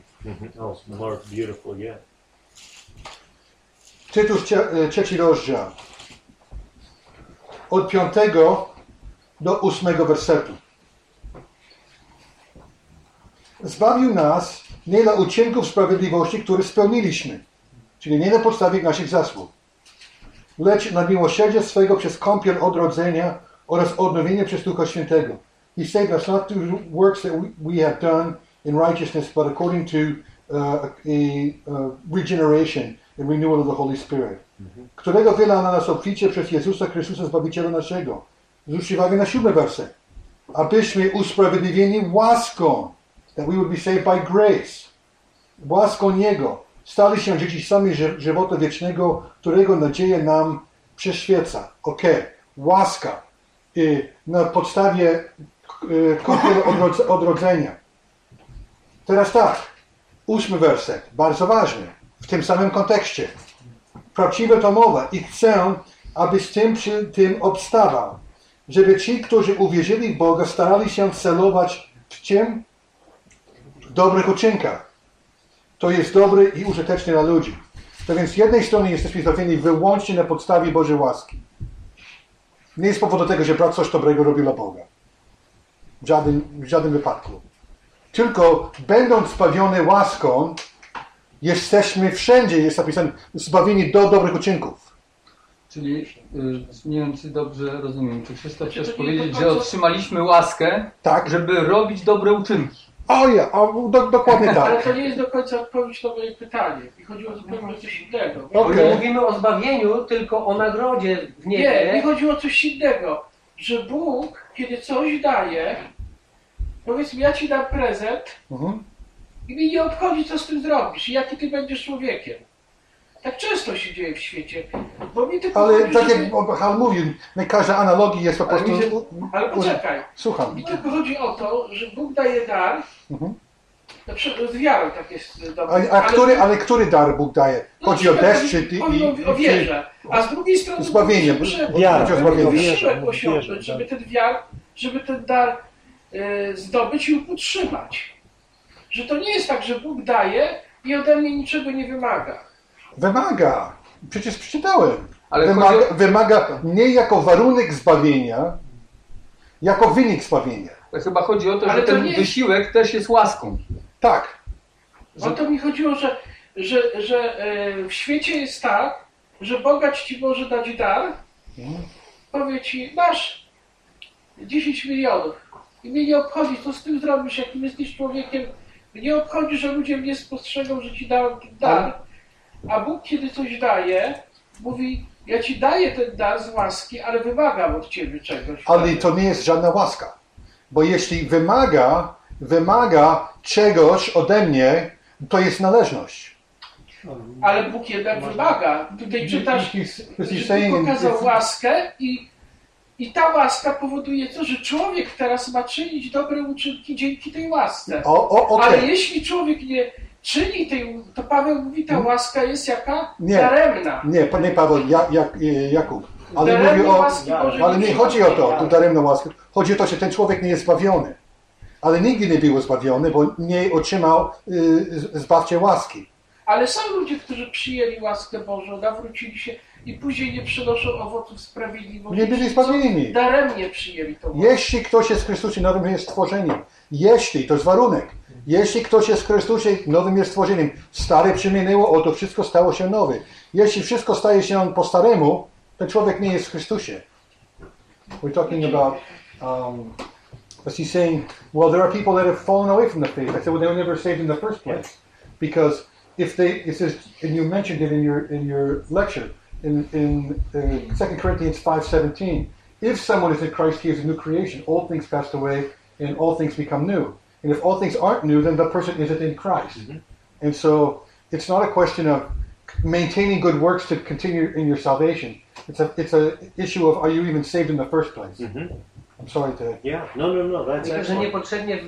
Oh, it's marked beautiful, yeah. Tytus e, trzeci rozdział. Od piątego do ósmego wersetu. Zbawił nas nie dla uczynków sprawiedliwości, które spełniliśmy, czyli nie na podstawie naszych zasług, lecz na miłosierdzie swego przez kąpiel odrodzenia oraz odnowienie przez Ducha Świętego. He saved us not through works that we, have done in righteousness, but according to uh, a, uh, regeneration and renewal of the Holy Spirit, którego wylał na nas obficie przez Jezusa Chrystusa, Zbawiciela naszego. Zwróćcie uwagę na siódmy werset. Abyśmy usprawiedliwieni łaską, that we would be saved by grace, łaską Niego, stali się dziedzicami ży- żywota wiecznego, którego nadzieja nam przyświeca. Ok, łaska y, na podstawie y, kąpiel odrodz- odrodzenia. Teraz tak, ósmy werset, bardzo ważny, w tym samym kontekście. Prawdziwe to mowa i chcę, abyś tym przy tym obstawał, żeby ci, którzy uwierzyli w Boga, starali się celować w czym? W dobrych uczynkach. To jest dobry i użyteczny dla ludzi. To więc z jednej strony jesteśmy zbawieni wyłącznie na podstawie Bożej łaski. Nie z powodu tego, że brat coś dobrego robi dla Boga. W żadnym, w żadnym wypadku. Tylko będąc zbawiony łaską, jesteśmy wszędzie, jest napisane, zbawieni do dobrych uczynków. Czyli y, nie wiem, czy dobrze rozumiem. Czy Krzysztof Znaczy, chcesz to nie powiedzieć, że otrzymaliśmy łaskę, Tak, że... żeby robić dobre uczynki? O ja, o, do, dokładnie Ale tak. to nie jest do końca odpowiedź na moje pytanie. I chodziło zupełnie o coś innego. Bo Okej. nie mówimy o zbawieniu, tylko o nagrodzie w Nie, niebie. mi chodziło o coś innego. Że Bóg, kiedy coś daje, powiedzmy, ja ci dam prezent Mhm. i mi nie obchodzi, co z tym zrobisz i jaki ty będziesz człowiekiem. Tak często się dzieje w świecie. Bo mi tylko Ale chodzi, tak żeby... jak Hal mówił, nie każda analogii jest po Ale prostu... mi się- Ale poczekaj. Słucham. Mi tylko chodzi o to, że Bóg daje dar, Mhm. na przykład z wiarą tak jest A, dobrze. a, który, ale który dar Bóg daje? No, Chodzi o na przykład deszcz, czy ty Chodzi o, wierze. A z drugiej strony Zbawienie, wiara. wysiłek osiągnąć, wierze, żeby tak. ten wiar, żeby ten dar e, zdobyć i utrzymać. Że to nie jest tak, że Bóg daje i ode mnie niczego nie wymaga. Wymaga. Przecież przeczytałem. Ale chodzi Wymaga, o, wymaga nie jako warunek zbawienia, jako wynik zbawienia. to chyba chodzi o to, Ale że to ten nie wysiłek też jest łaską. Tak. O to mi chodziło, że, że, że e, w świecie jest tak, że bogacz ci może dać dar, powie ci, masz 10 milionów i mnie nie obchodzi, co z tym zrobisz, jakim jesteś człowiekiem. Mnie obchodzi, że ludzie mnie spostrzegą, że ci dałem ten dar, a Bóg kiedy coś daje, mówi, ja ci daję ten dar z łaski, ale wymagam od ciebie czegoś. Ale to nie jest żadna łaska. Bo jeśli wymaga, wymaga czegoś ode mnie, to jest należność. Ale Bóg jednak wymaga. Tutaj czytasz, że Bóg saying- okazał łaskę i, i ta łaska powoduje to, że człowiek teraz ma czynić dobre uczynki dzięki tej łasce. O, o, okej. Ale jeśli człowiek nie czyni tej, to Paweł mówi, ta łaska jest jaka? Nie. Daremna. Nie, nie Paweł, ja, jak, e, Jakub. Ale mówię o, Bożej ale nie chodzi o to, to daremną łaskę. Chodzi o to, że ten człowiek nie jest zbawiony. Ale nigdy nie był zbawiony, bo nie otrzymał y, z- zbawczej łaski. Ale są ludzie, którzy przyjęli łaskę Bożą, nawrócili się i później nie przynoszą owoców sprawiedliwości. Nie byli zbawieni. Daremnie przyjęli tą łaskę. Jeśli ktoś jest w Chrystusie, nowym jest stworzeniem. Jeśli, to jest warunek. Jeśli ktoś jest w Chrystusie, nowym jest stworzeniem. Stare przyminęło, oto wszystko stało się nowe. Jeśli wszystko staje się po staremu, ten człowiek nie jest w Chrystusie. We're talking about, um, as he's saying, well, there are people that have fallen away from the faith. I said, well, they were never saved in the first place. Because if they, it says, and you mentioned it in your in your lecture in in uh, 2 Corinthians five seventeen. If someone is in Christ, he is a new creation. All things passed away, and all things become new. And if all things aren't new, then the person isn't in Christ. And so it's not a question of maintaining good works to continue in your salvation. It's a it's a issue of are you even saved in the first place? Mhm. I'm sorry to Yeah, no, no, no, that's Myślę, że niepotrzebnie e,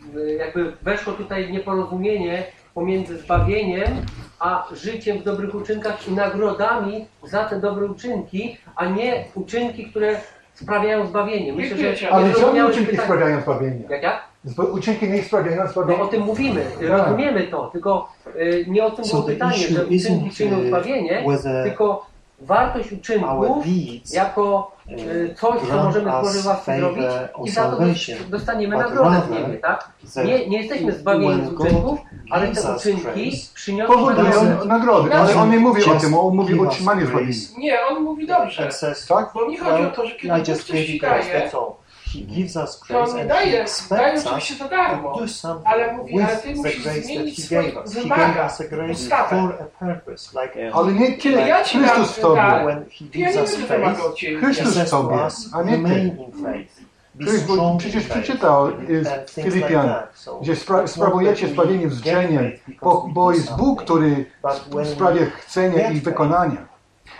w, jakby weszło tutaj nieporozumienie pomiędzy zbawieniem a życiem w dobrych uczynkach i nagrodami za te dobre uczynki, a nie uczynki, które sprawiają zbawienie. Myślę, że. Ale zrozumiałeś uczynki pytania. sprawiają zbawienie. Jak ja? Uczynki nie sprawiają No zbawienia. o tym mówimy, Tak. rozumiemy to, tylko e, nie o tym So było pytanie, że uczynki czynią uh, zbawienie, tylko wartość uczynków jako coś, co możemy z favor zrobić i za to dostaniemy nagrodę w niebie, tak? Nie, nie jesteśmy zbawieni z uczynków, ale te uczynki przyniosą Powodują nagrodę. nagrody, ale on nie mówi o tym, on mówi o grace. zbawienia. Nie, on mówi dobrze. Tak? Bo mi chodzi o to, że kiedy just coś daje. He gives us to on grace nie and daje, he daje expects oczywiście us za to darmo, do something ale mówi, ale ty with the musisz grace that zmienić he swoje gave us. He wymaga, gave us a grace postawę. for a purpose, like Ale nie Kiedy ja ci dam Chrystus w tobie. dar, when he to ja gives nie us będę faith, od ciebie. he Chrystus says w tobie, to us, a nie remain ty. in faith. Be Przecież, bo, strong przecież in faith. przeczytał and z things like Filipian, that. So gdzie spra- sprawujecie faith because bo, bo jest Bóg, który we sprawia chcenia i wykonania.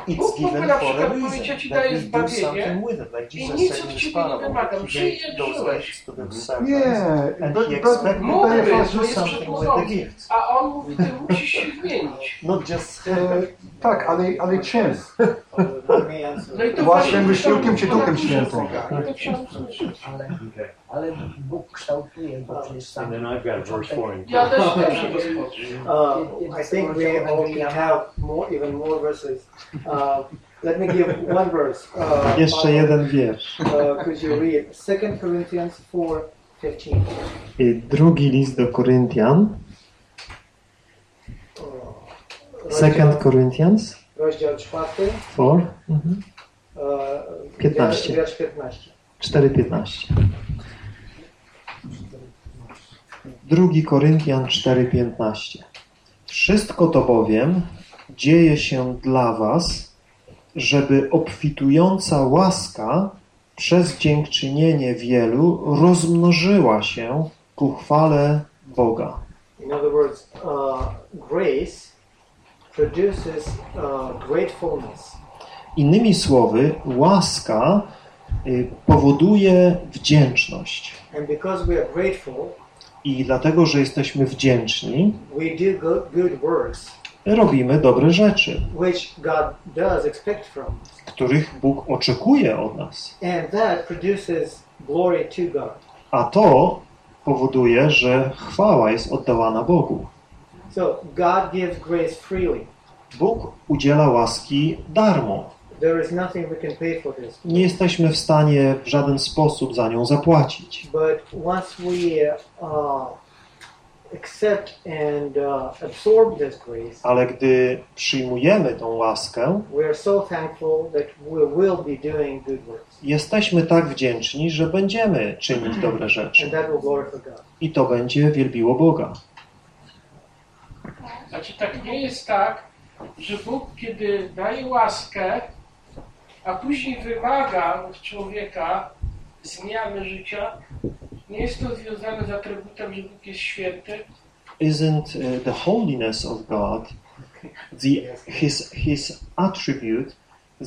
It's Bóg mógłby given na for a przykład reason, powiedzieć, ja ci that daję we do zbawienie something with it. Like i Jesus nic said od ciebie nie parable, wymagam, he żyj gave jak żyłeś. gifts to the servants, Nie, and bro- he bro- expected Mądry them jest, to jest something with the przepływający, gifts. a on mówi, ty musisz się zmienić. Not just E, tak, ale, ale czym? No i to Własnym wysiłkiem czy Duchem Świętym? To chciałem usłyszeć. Ale, ale Bóg kształtuje, bo przecież sam... And then I've got a verse for him. Ja też. Uh, I think we all can have more, even more verses. Uh, let me give one verse. Uh, Jeszcze jeden wiersz. Uh, could you read 2 Corinthians 4:15? Y, Drugi list do Koryntian, Uh, Second Corinthians rozdział 4, 4, mhm. uh, 15. wiersz 15. 4,15. Drugi Koryntian 4,15. Wszystko to bowiem dzieje się dla was, żeby obfitująca łaska przez dziękczynienie wielu rozmnożyła się ku chwale Boga. In other words, uh, grace produces uh, gratefulness. Innymi słowy, łaska y, powoduje wdzięczność. And because we are grateful, I dlatego, że jesteśmy wdzięczni, we do good, good works, robimy dobre rzeczy, which God does expect from us. których Bóg oczekuje od nas. And that produces glory to God. A to powoduje, że chwała jest oddawana Bogu. So God gives grace freely. Bóg udziela łaski darmo. There is nothing we can pay for this. Nie jesteśmy w stanie w żaden sposób za nią zapłacić. But once we uh, accept and uh, absorb this grace, Ale gdy przyjmujemy tą łaskę, we are so thankful that we will be doing good works. jesteśmy tak wdzięczni, że będziemy czynić dobre rzeczy. And that will glorify God. I to będzie wielbiło Boga. Znaczy tak nie jest tak, że Bóg kiedy daje łaskę, a później wymaga od człowieka zmiany życia, nie jest to związane z atrybutem, że Bóg jest święty, Isn't uh, the holiness of God the his his attribute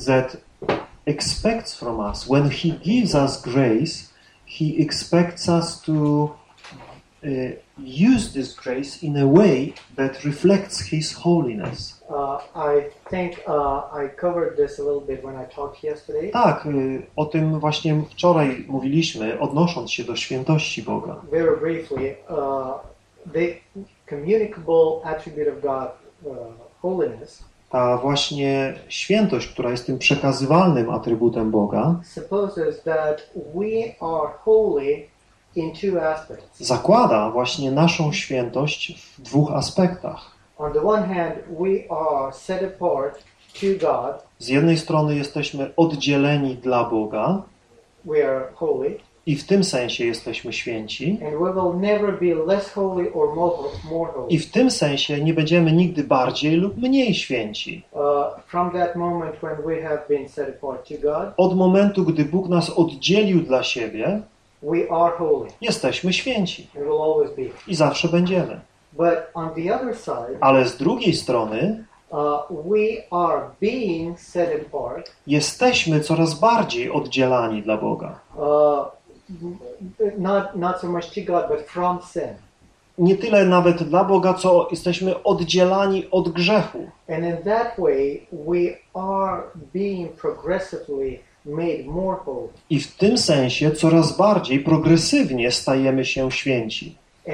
that expects from us? When he gives us grace he expects us to uh, use this grace in a way that reflects his holiness. Uh, I think uh, I covered this a little bit when I talked yesterday. Tak, y, o tym właśnie wczoraj mówiliśmy, odnosząc się do świętości Boga. Very briefly, uh, the communicable attribute of God, uh, holiness, Ta właśnie świętość, która jest tym przekazywalnym atrybutem Boga, supposes that we are holy. Zakłada właśnie naszą świętość w dwóch aspektach. Z jednej strony jesteśmy oddzieleni dla Boga, I w tym sensie jesteśmy święci. I w tym sensie nie będziemy nigdy bardziej lub mniej święci. Uh, Od momentu, gdy Bóg nas oddzielił dla siebie, jesteśmy święci and will always be. i zawsze będziemy. But on the other side, Ale z drugiej strony uh, we are being set apart jesteśmy coraz bardziej oddzielani dla Boga. not not so much to God, but from sin. Nie tyle nawet dla Boga, co jesteśmy oddzielani od grzechu. And in that way, we are being progressively. I w tym sensie coraz bardziej progresywnie stajemy się święci. Uh.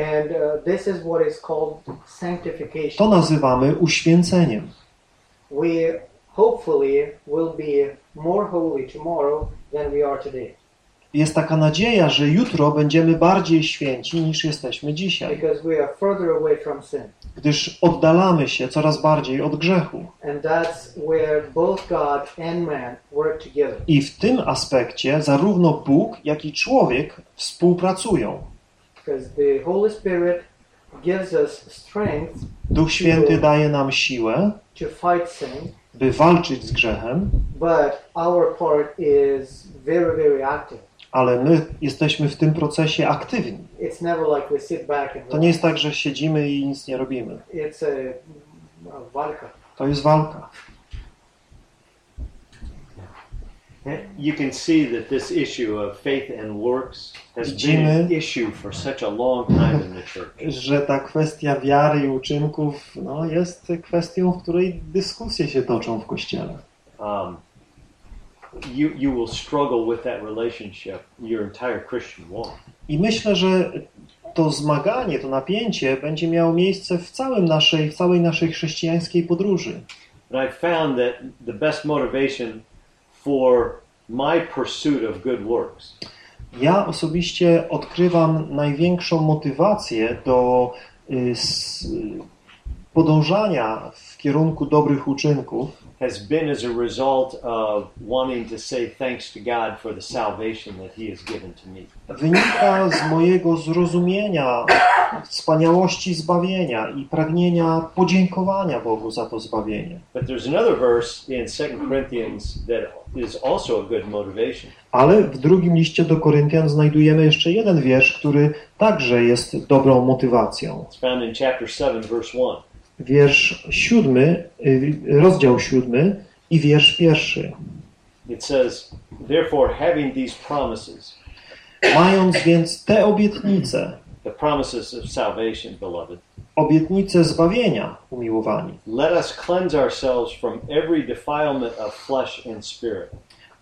To nazywamy uświęceniem. We hopefully will be more holy tomorrow than we are today Jest taka nadzieja, że jutro będziemy bardziej święci niż jesteśmy dzisiaj, gdyż oddalamy się coraz bardziej od grzechu. I w tym aspekcie zarówno Bóg, jak i człowiek współpracują. Duch Święty daje nam siłę, by walczyć z grzechem, but our part is very, very active. Ale my jesteśmy w tym procesie aktywni. To nie jest tak, że siedzimy i nic nie robimy. To jest walka. You can see that this issue of faith and works has been Widzimy- an issue for such a long time in the church. Że ta kwestia wiary i uczynków no, jest kwestią, w której dyskusje się toczą w Kościele. Um, you, you will struggle with that relationship your entire Christian walk. I myślę, że to zmaganie, to napięcie będzie miało miejsce w, całym naszej, w całej naszej chrześcijańskiej podróży. And I found that the best motivation for my pursuit of good works Ja osobiście odkrywam największą motywację do y, s, podążania w kierunku dobrych uczynków has been as a result of wanting to say thanks to God for the salvation that He has given to me. wynika z mojego zrozumienia wspaniałości zbawienia i pragnienia podziękowania Bogu za to zbawienie. But there's another verse in 2 Corinthians that is also a good motivation. Ale w drugim liście do Koryntian znajdujemy jeszcze jeden wiersz, który także jest dobrą motywacją. It's found in chapter 7, verse 1. Wiersz siódmy, y, rozdział siódmy i wiersz pierwszy. It says, Therefore, having these promises, Mając więc te obietnice, the promises of salvation, beloved, obietnice zbawienia, umiłowani, let us cleanse ourselves from every defilement of flesh and spirit,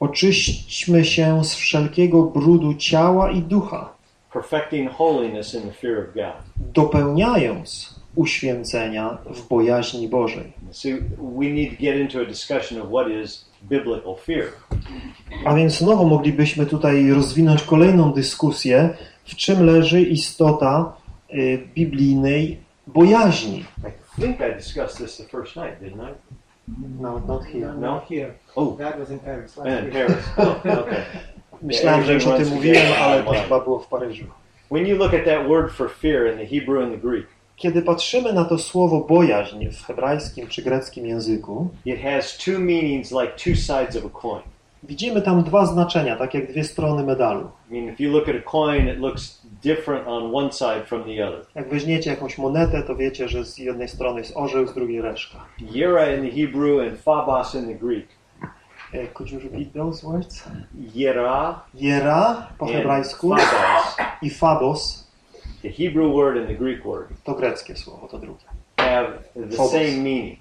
oczyśćmy się z wszelkiego brudu ciała i ducha, perfecting holiness in the fear of God. dopełniając uświęcenia w bojaźni Bożej. See, we need to get into a discussion of what is biblical fear. A więc znowu moglibyśmy tutaj rozwinąć kolejną dyskusję, w czym leży istota y, biblijnej bojaźni. I think I discussed this the first night, didn't I? No, not here. No? here. Oh, That was in Paris last in. Paris. Oh, okay. Myślałem, że już o tym mówiłem, ale to chyba było w Paryżu. When you look at that word for fear in the Hebrew and the Greek, Kiedy patrzymy na to słowo bojaźń w hebrajskim czy greckim języku, it has two meanings like two sides of a coin. widzimy tam dwa znaczenia, tak jak dwie strony medalu. I mean, if you look at a coin, it looks different on one side from the other. Jak weźmiecie jakąś monetę, to wiecie, że z jednej strony jest orzeł, z drugiej reszka. Yera in the Hebrew and phobos in the Greek. E, Could you repeat those words? Yera Jera po hebrajsku phobos, i fabos the Hebrew word and the Greek word, to greckie słowo, to drugie. have the Phobos. same meaning.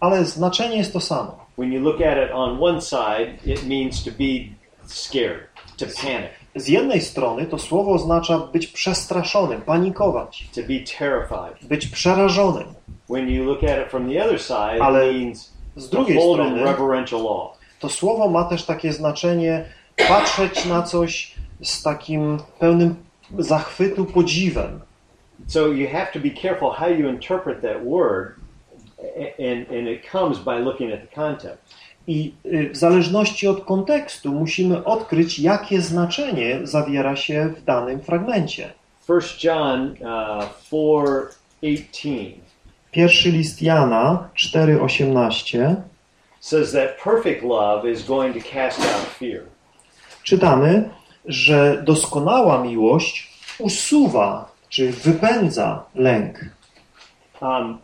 Ale znaczenie jest to samo. When you look at it on one side, it means to be scared, to panic, Z jednej strony to słowo oznacza być przestraszonym, panikować, to be terrified. być przerażonym. When you look at it from the other side, Ale it means Z drugiej strony reverential awe. to słowo ma też takie znaczenie patrzeć na coś z takim pełnym zachwytu, podziwem. So you have to be careful how you interpret that word, and, and it comes by looking at the context. I y, w zależności od kontekstu musimy odkryć, jakie znaczenie zawiera się w danym fragmencie. 1 John uh, 4:18 Pierwszy list Jana 4:18 says that perfect love is going to cast out fear. czytamy, że doskonała miłość usuwa czy wypędza lęk. Um,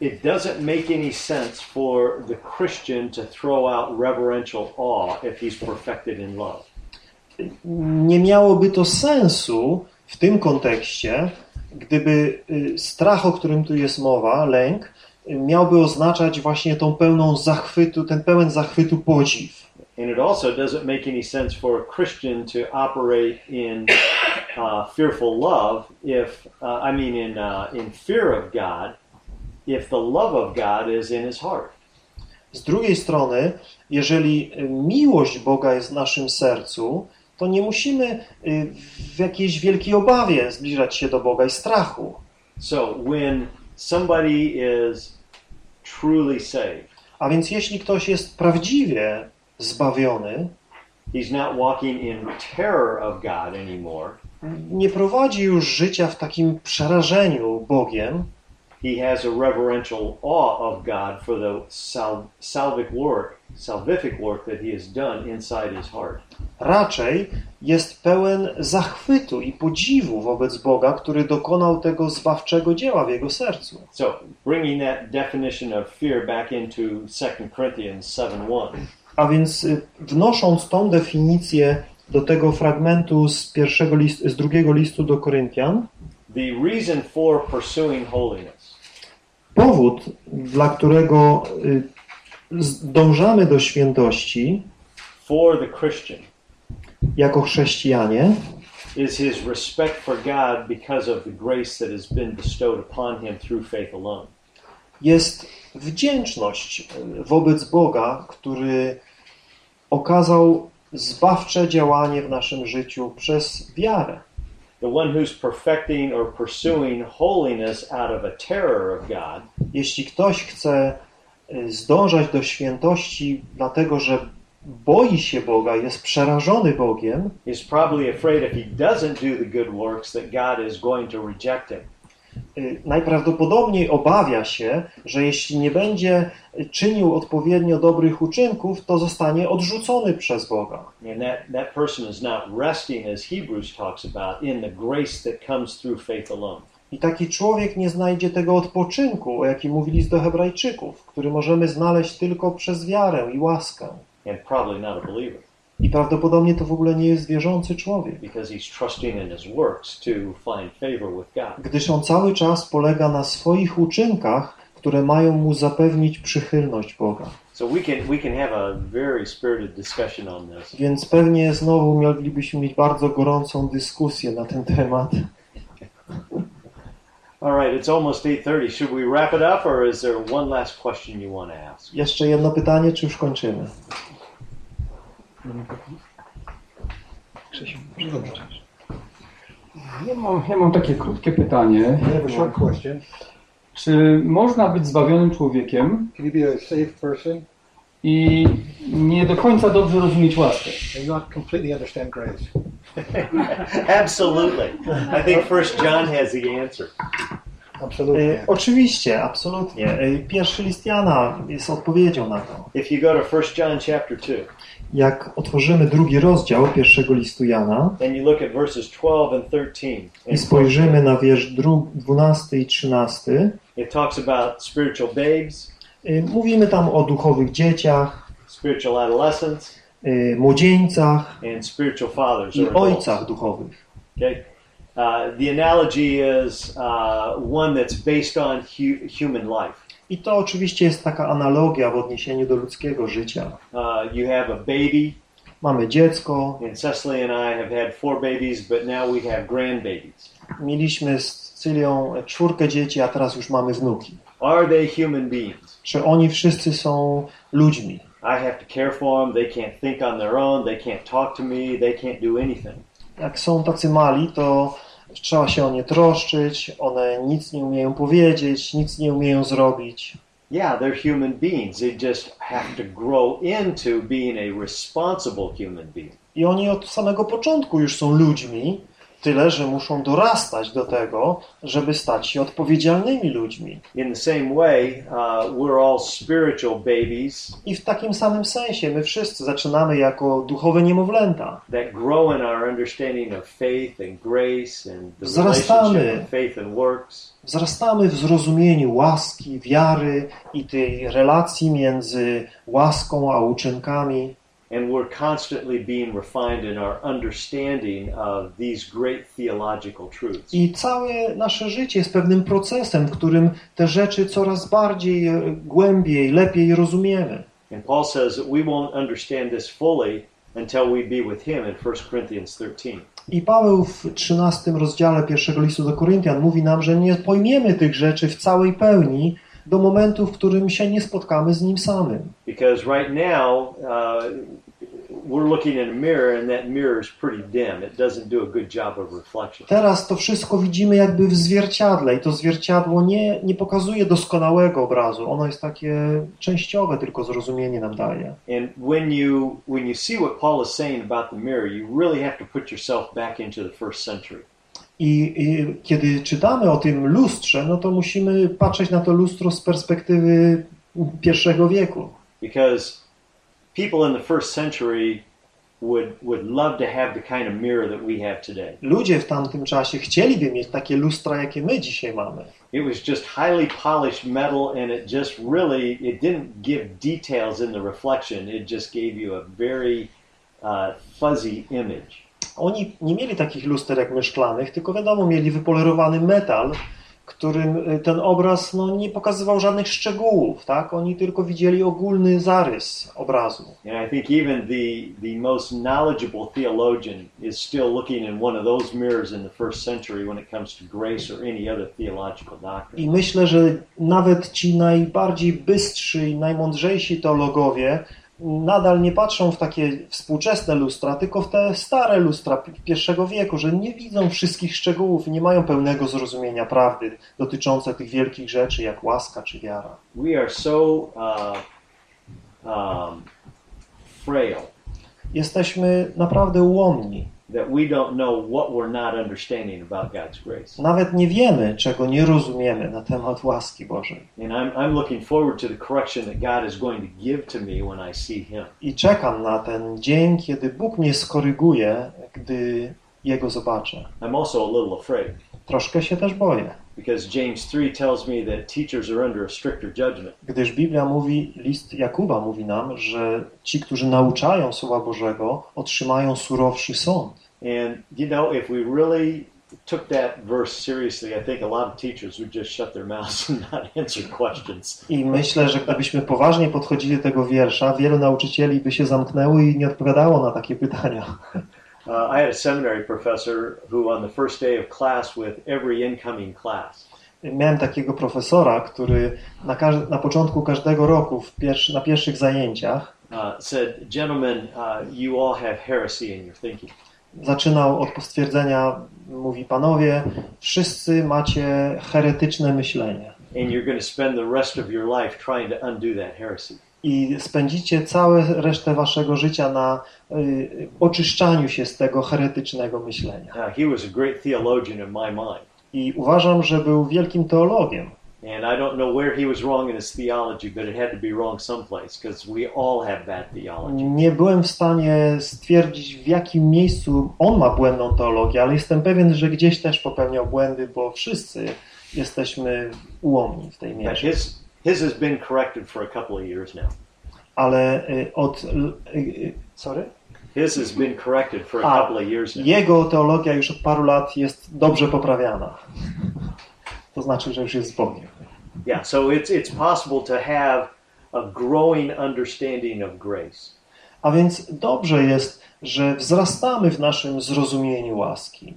it doesn't make any sense for the Christian to throw out reverential awe if he's perfected in love. Nie miałoby to sensu w tym kontekście, gdyby y, strach, o którym tu jest mowa, lęk, y, miałby oznaczać właśnie tą pełną zachwytu, ten pełen zachwytu podziw. And it also doesn't make any sense for a Christian to operate in uh, fearful love if, uh, I mean, in, uh, in fear of God, if the love of God is in his heart. Z drugiej strony, jeżeli miłość Boga jest w naszym sercu, to nie musimy y, w jakiejś wielkiej obawie zbliżać się do Boga i strachu. So when somebody is truly saved, A więc jeśli ktoś jest prawdziwie zbawiony, he's not walking in terror of God anymore. nie prowadzi już życia w takim przerażeniu Bogiem, He has a reverential awe of God for the sal- salvic work, salvific work that he has done inside his heart. raczej jest pełen zachwytu i podziwu wobec Boga, który dokonał tego zbawczego dzieła w jego sercu. So, bringing that definition of fear back into 2 Corinthians 7:1. A więc y, wnosząc tą definicję do tego fragmentu z pierwszego list, z drugiego listu do Koryntian, The reason for pursuing holiness powód, dla którego y, dążamy do świętości for the Christian jako chrześcijanie, is his respect for God because of the grace that has been bestowed upon him through faith alone. jest wdzięczność y, wobec Boga, który okazał zbawcze działanie w naszym życiu przez wiarę. The one who's perfecting or pursuing holiness out of a terror of God Jeśli ktoś chce y, zdążać do świętości, dlatego że boi się Boga, jest przerażony Bogiem, is probably afraid if he doesn't do the good works that God is going to reject him. Y, najprawdopodobniej obawia się, że jeśli nie będzie czynił odpowiednio dobrych uczynków, to zostanie odrzucony przez Boga. And that, that person is not resting, as Hebrews talks about, in the grace that comes through faith alone. I taki człowiek nie znajdzie tego odpoczynku, o jakim mówi list do Hebrajczyków, który możemy znaleźć tylko przez wiarę i łaskę. And probably not a believer I prawdopodobnie to w ogóle nie jest wierzący człowiek, because he's trusting in his works to find favor with God. gdyż on cały czas polega na swoich uczynkach, które mają mu zapewnić przychylność Boga. So we can we can have a very spirited discussion on this. Więc pewnie znowu mielibyśmy mieć bardzo gorącą dyskusję na ten temat. All right, it's almost 8:30. Should we wrap it up or is there one last question you want to ask? Jeszcze jedno pytanie, czy już kończymy? Ja mam, ja mam takie krótkie pytanie. Short question. Czy można być zbawionym człowiekiem Can you be a saved person i nie do końca dobrze rozumieć łaskę? and not completely understand grace? Absolutely. I think First John has the answer. Absolutely. E, oczywiście, absolutnie. E, Pierwszy list Jana jest odpowiedzią na to. If you go to First John chapter 2 Jak otworzymy drugi rozdział pierwszego listu Jana and you look at verses 12 and 13, i spojrzymy na wiersz dru- 12 i 13, it talks about spiritual babes, e, mówimy tam o duchowych dzieciach, spiritual adolescents, e, młodzieńcach and spiritual fathers i ojcach duchowych. Okay, uh, the analogy is uh, one that's based on hu- human life. I to oczywiście jest taka analogia w odniesieniu do ludzkiego życia. Uh, you have a baby, Mamy dziecko, and Cecily and I have had four babies, but now we have grandbabies. mieliśmy z Cylią czwórkę dzieci, a teraz już mamy wnuki. Are they human beings? Czy oni wszyscy są ludźmi? I have to care for them. They can't think on their own. They can't talk to me. They can't do anything. Jak są tacy mali, to trzeba się o nie troszczyć, one nic nie umieją powiedzieć, nic nie umieją zrobić. Yeah, they're human beings. They just have to grow into being a responsible human being. I oni od samego początku już są ludźmi, tyle że muszą dorastać do tego, żeby stać się odpowiedzialnymi ludźmi. In the same way, uh, we're all spiritual babies I w takim samym sensie my wszyscy zaczynamy jako duchowe niemowlęta. that grow in our understanding of faith and grace and the relationship of faith and works. Wzrastamy w zrozumieniu łaski, wiary i tej relacji między łaską a uczynkami. And we're constantly being refined in our understanding of these great theological truths. I całe nasze życie jest pewnym procesem, w którym te rzeczy coraz bardziej, e, głębiej, lepiej rozumiemy. And Paul says that we won't understand this fully until we be with him in 1 Corinthians 13. I Paweł w 13 rozdziale pierwszego listu do Koryntian mówi nam, że nie pojmiemy tych rzeczy w całej pełni do momentu, w którym się nie spotkamy z nim samym. Because right now, uh, we're looking in a mirror and that mirror is pretty dim. It doesn't do a good job of reflection. Teraz to wszystko widzimy jakby w zwierciadle i to zwierciadło nie, nie pokazuje doskonałego obrazu. Ono jest takie częściowe, tylko zrozumienie nam daje. And when you when you see what Paul is saying about the mirror, you really have to put yourself back into the first century. I, I kiedy czytamy o tym lustrze, no to musimy patrzeć na to lustro z perspektywy pierwszego wieku. Because people in the first century would would love to have the kind of mirror that we have today. Ludzie w tamtym czasie chcieliby mieć takie lustra, jakie my dzisiaj mamy. It was just highly polished metal and it just really it didn't give details in the reflection. It just gave you a very uh, fuzzy image. Oni nie mieli takich lusterek my szklanych, tylko wiadomo, mieli wypolerowany metal, którym y, ten obraz no, nie pokazywał żadnych szczegółów, tak? Oni tylko widzieli ogólny zarys obrazu. And I think even the, the most knowledgeable theologian is still looking in one of those mirrors in the first century when it comes to grace or any other theological doctrine. I myślę, że nawet ci najbardziej bystrzy i najmądrzejsi teologowie nadal nie patrzą w takie współczesne lustra, tylko w te stare lustra pierwszego wieku, że nie widzą wszystkich szczegółów i nie mają pełnego zrozumienia prawdy dotyczące tych wielkich rzeczy, jak łaska czy wiara. We are so uh, um, frail Jesteśmy naprawdę ułomni. That we don't know what we're not understanding about God's grace. Nawet nie wiemy, czego nie rozumiemy na temat łaski Bożej. And I'm, I'm looking forward to the correction that God is going to give to me when I see Him. I czekam na ten dzień, kiedy Bóg mnie skoryguje, gdy Jego zobaczę. I'm also a little afraid Troszkę się też boję, because James 3 tells me that teachers are under a stricter judgment. gdyż Biblia mówi, list Jakuba mówi nam, że ci, którzy nauczają Słowa Bożego, otrzymają surowszy sąd. And you know, if we really took that verse seriously, I think a lot of teachers would just shut their mouths and not answer questions. I myślę, że gdybyśmy poważnie podchodzili do tego wiersza, wielu nauczycieli by się zamknęło i nie odpowiadało na takie pytania. Uh, I had a seminary professor who, on the first day of class, with every incoming class, Miałem takiego profesora, który na, na początku każdego roku, pierwszy- na pierwszych zajęciach, uh, said, "Gentlemen, uh, you all have heresy in your thinking." Zaczynał od stwierdzenia, mówi panowie, wszyscy macie heretyczne myślenie i spędzicie całą resztę waszego życia na y, oczyszczaniu się z tego heretycznego myślenia. Now, he was a great theologian in my mind, I uważam, że był wielkim teologiem. And I don't know where he was wrong in his theology, but it had to be wrong someplace because we all have bad theology. Nie byłem w stanie stwierdzić, w jakim miejscu on ma błędną teologię, ale jestem pewien, że gdzieś też popełniał błędy, bo wszyscy jesteśmy ułomni w tej mierze. his his has been corrected for a couple of years now. Ale y, od. y, y, Sorry? His has been corrected for a A, couple of years now. Jego teologia już od paru lat jest dobrze poprawiana. To znaczy, że już jest z Bogiem. Yeah, so it's it's possible to have a growing understanding of grace. A więc dobrze jest, że wzrastamy w naszym zrozumieniu łaski.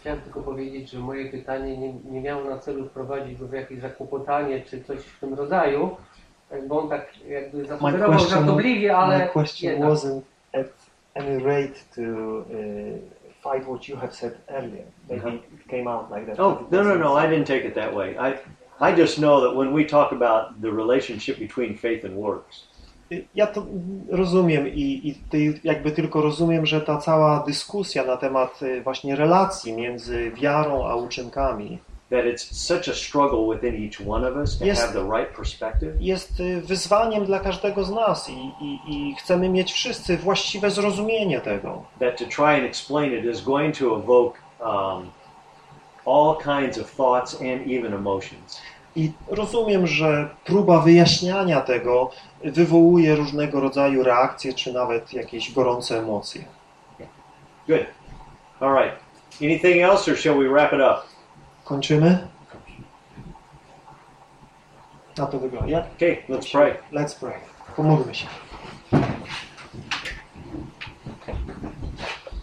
Chciałem tylko powiedzieć, że moje pytanie nie, nie miało na celu wprowadzić go w jakieś zakłopotanie czy coś w tym rodzaju, tak, bo on tak jakby zasugerował żartobliwie, ale my question jednak. wasn't at any rate to uh, fight what you have said earlier. Maybe Uh-huh. it came out like that. Oh no no no! I didn't take it that way. I I just know that when we talk about the relationship between faith and works, Ja to rozumiem i, i jakby tylko rozumiem, że ta cała dyskusja na temat y, właśnie relacji między wiarą a uczynkami that it's such a struggle within each one of us to Yes. have the right perspective. jest y, wyzwaniem dla każdego z nas i, i, i chcemy mieć wszyscy właściwe zrozumienie tego. that to try and explain it is going to evoke um, all kinds of thoughts and even emotions. I rozumiem, że próba wyjaśniania tego wywołuje różnego rodzaju reakcje, czy nawet jakieś gorące emocje. Good. All right. Anything else, or shall we wrap it up? Kończymy? Na to wygląda. Okay, let's pray. Let's pray. Pomódlmy się.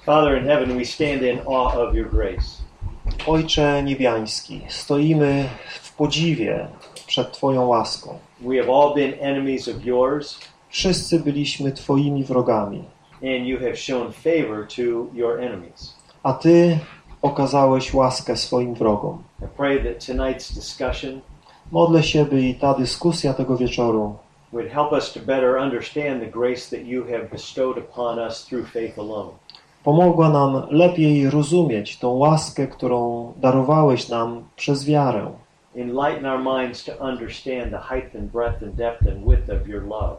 Father in heaven, we stand in awe of your grace. Ojcze niebiański, stoimy w podziwie przed Twoją łaską. We have all been enemies of yours, Wszyscy byliśmy Twoimi wrogami, and you have shown favor to your enemies. a Ty okazałeś łaskę swoim wrogom. Modlę się, by i ta dyskusja tego wieczoru would help us to better understand the grace that you have bestowed upon us through faith alone. pomogła nam lepiej rozumieć tą łaskę, którą darowałeś nam przez wiarę. Enlighten our minds to understand the height and breadth and depth and width of your love.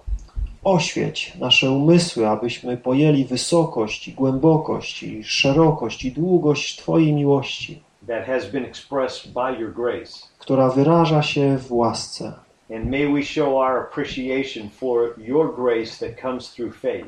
Oświeć nasze umysły, abyśmy pojęli wysokość i głębokość i szerokość i długość Twojej miłości, that has been expressed by your grace. która wyraża się w łasce. And may we show our appreciation for your grace that comes through faith.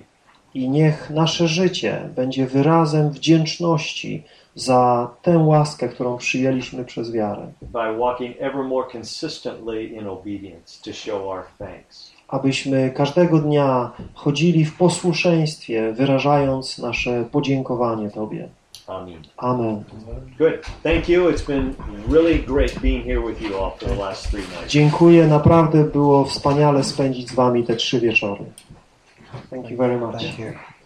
I niech nasze życie będzie wyrazem wdzięczności za tę łaskę, którą przyjęliśmy przez wiarę, by walking ever more consistently in obedience to show our thanks. Abyśmy każdego dnia chodzili w posłuszeństwie, wyrażając nasze podziękowanie Tobie. Amen. Amen. Good. Thank you. It's been really great being here with you all for the last three nights. Dziękuję, naprawdę było wspaniale spędzić z Wami te trzy wieczory. Thank you very much.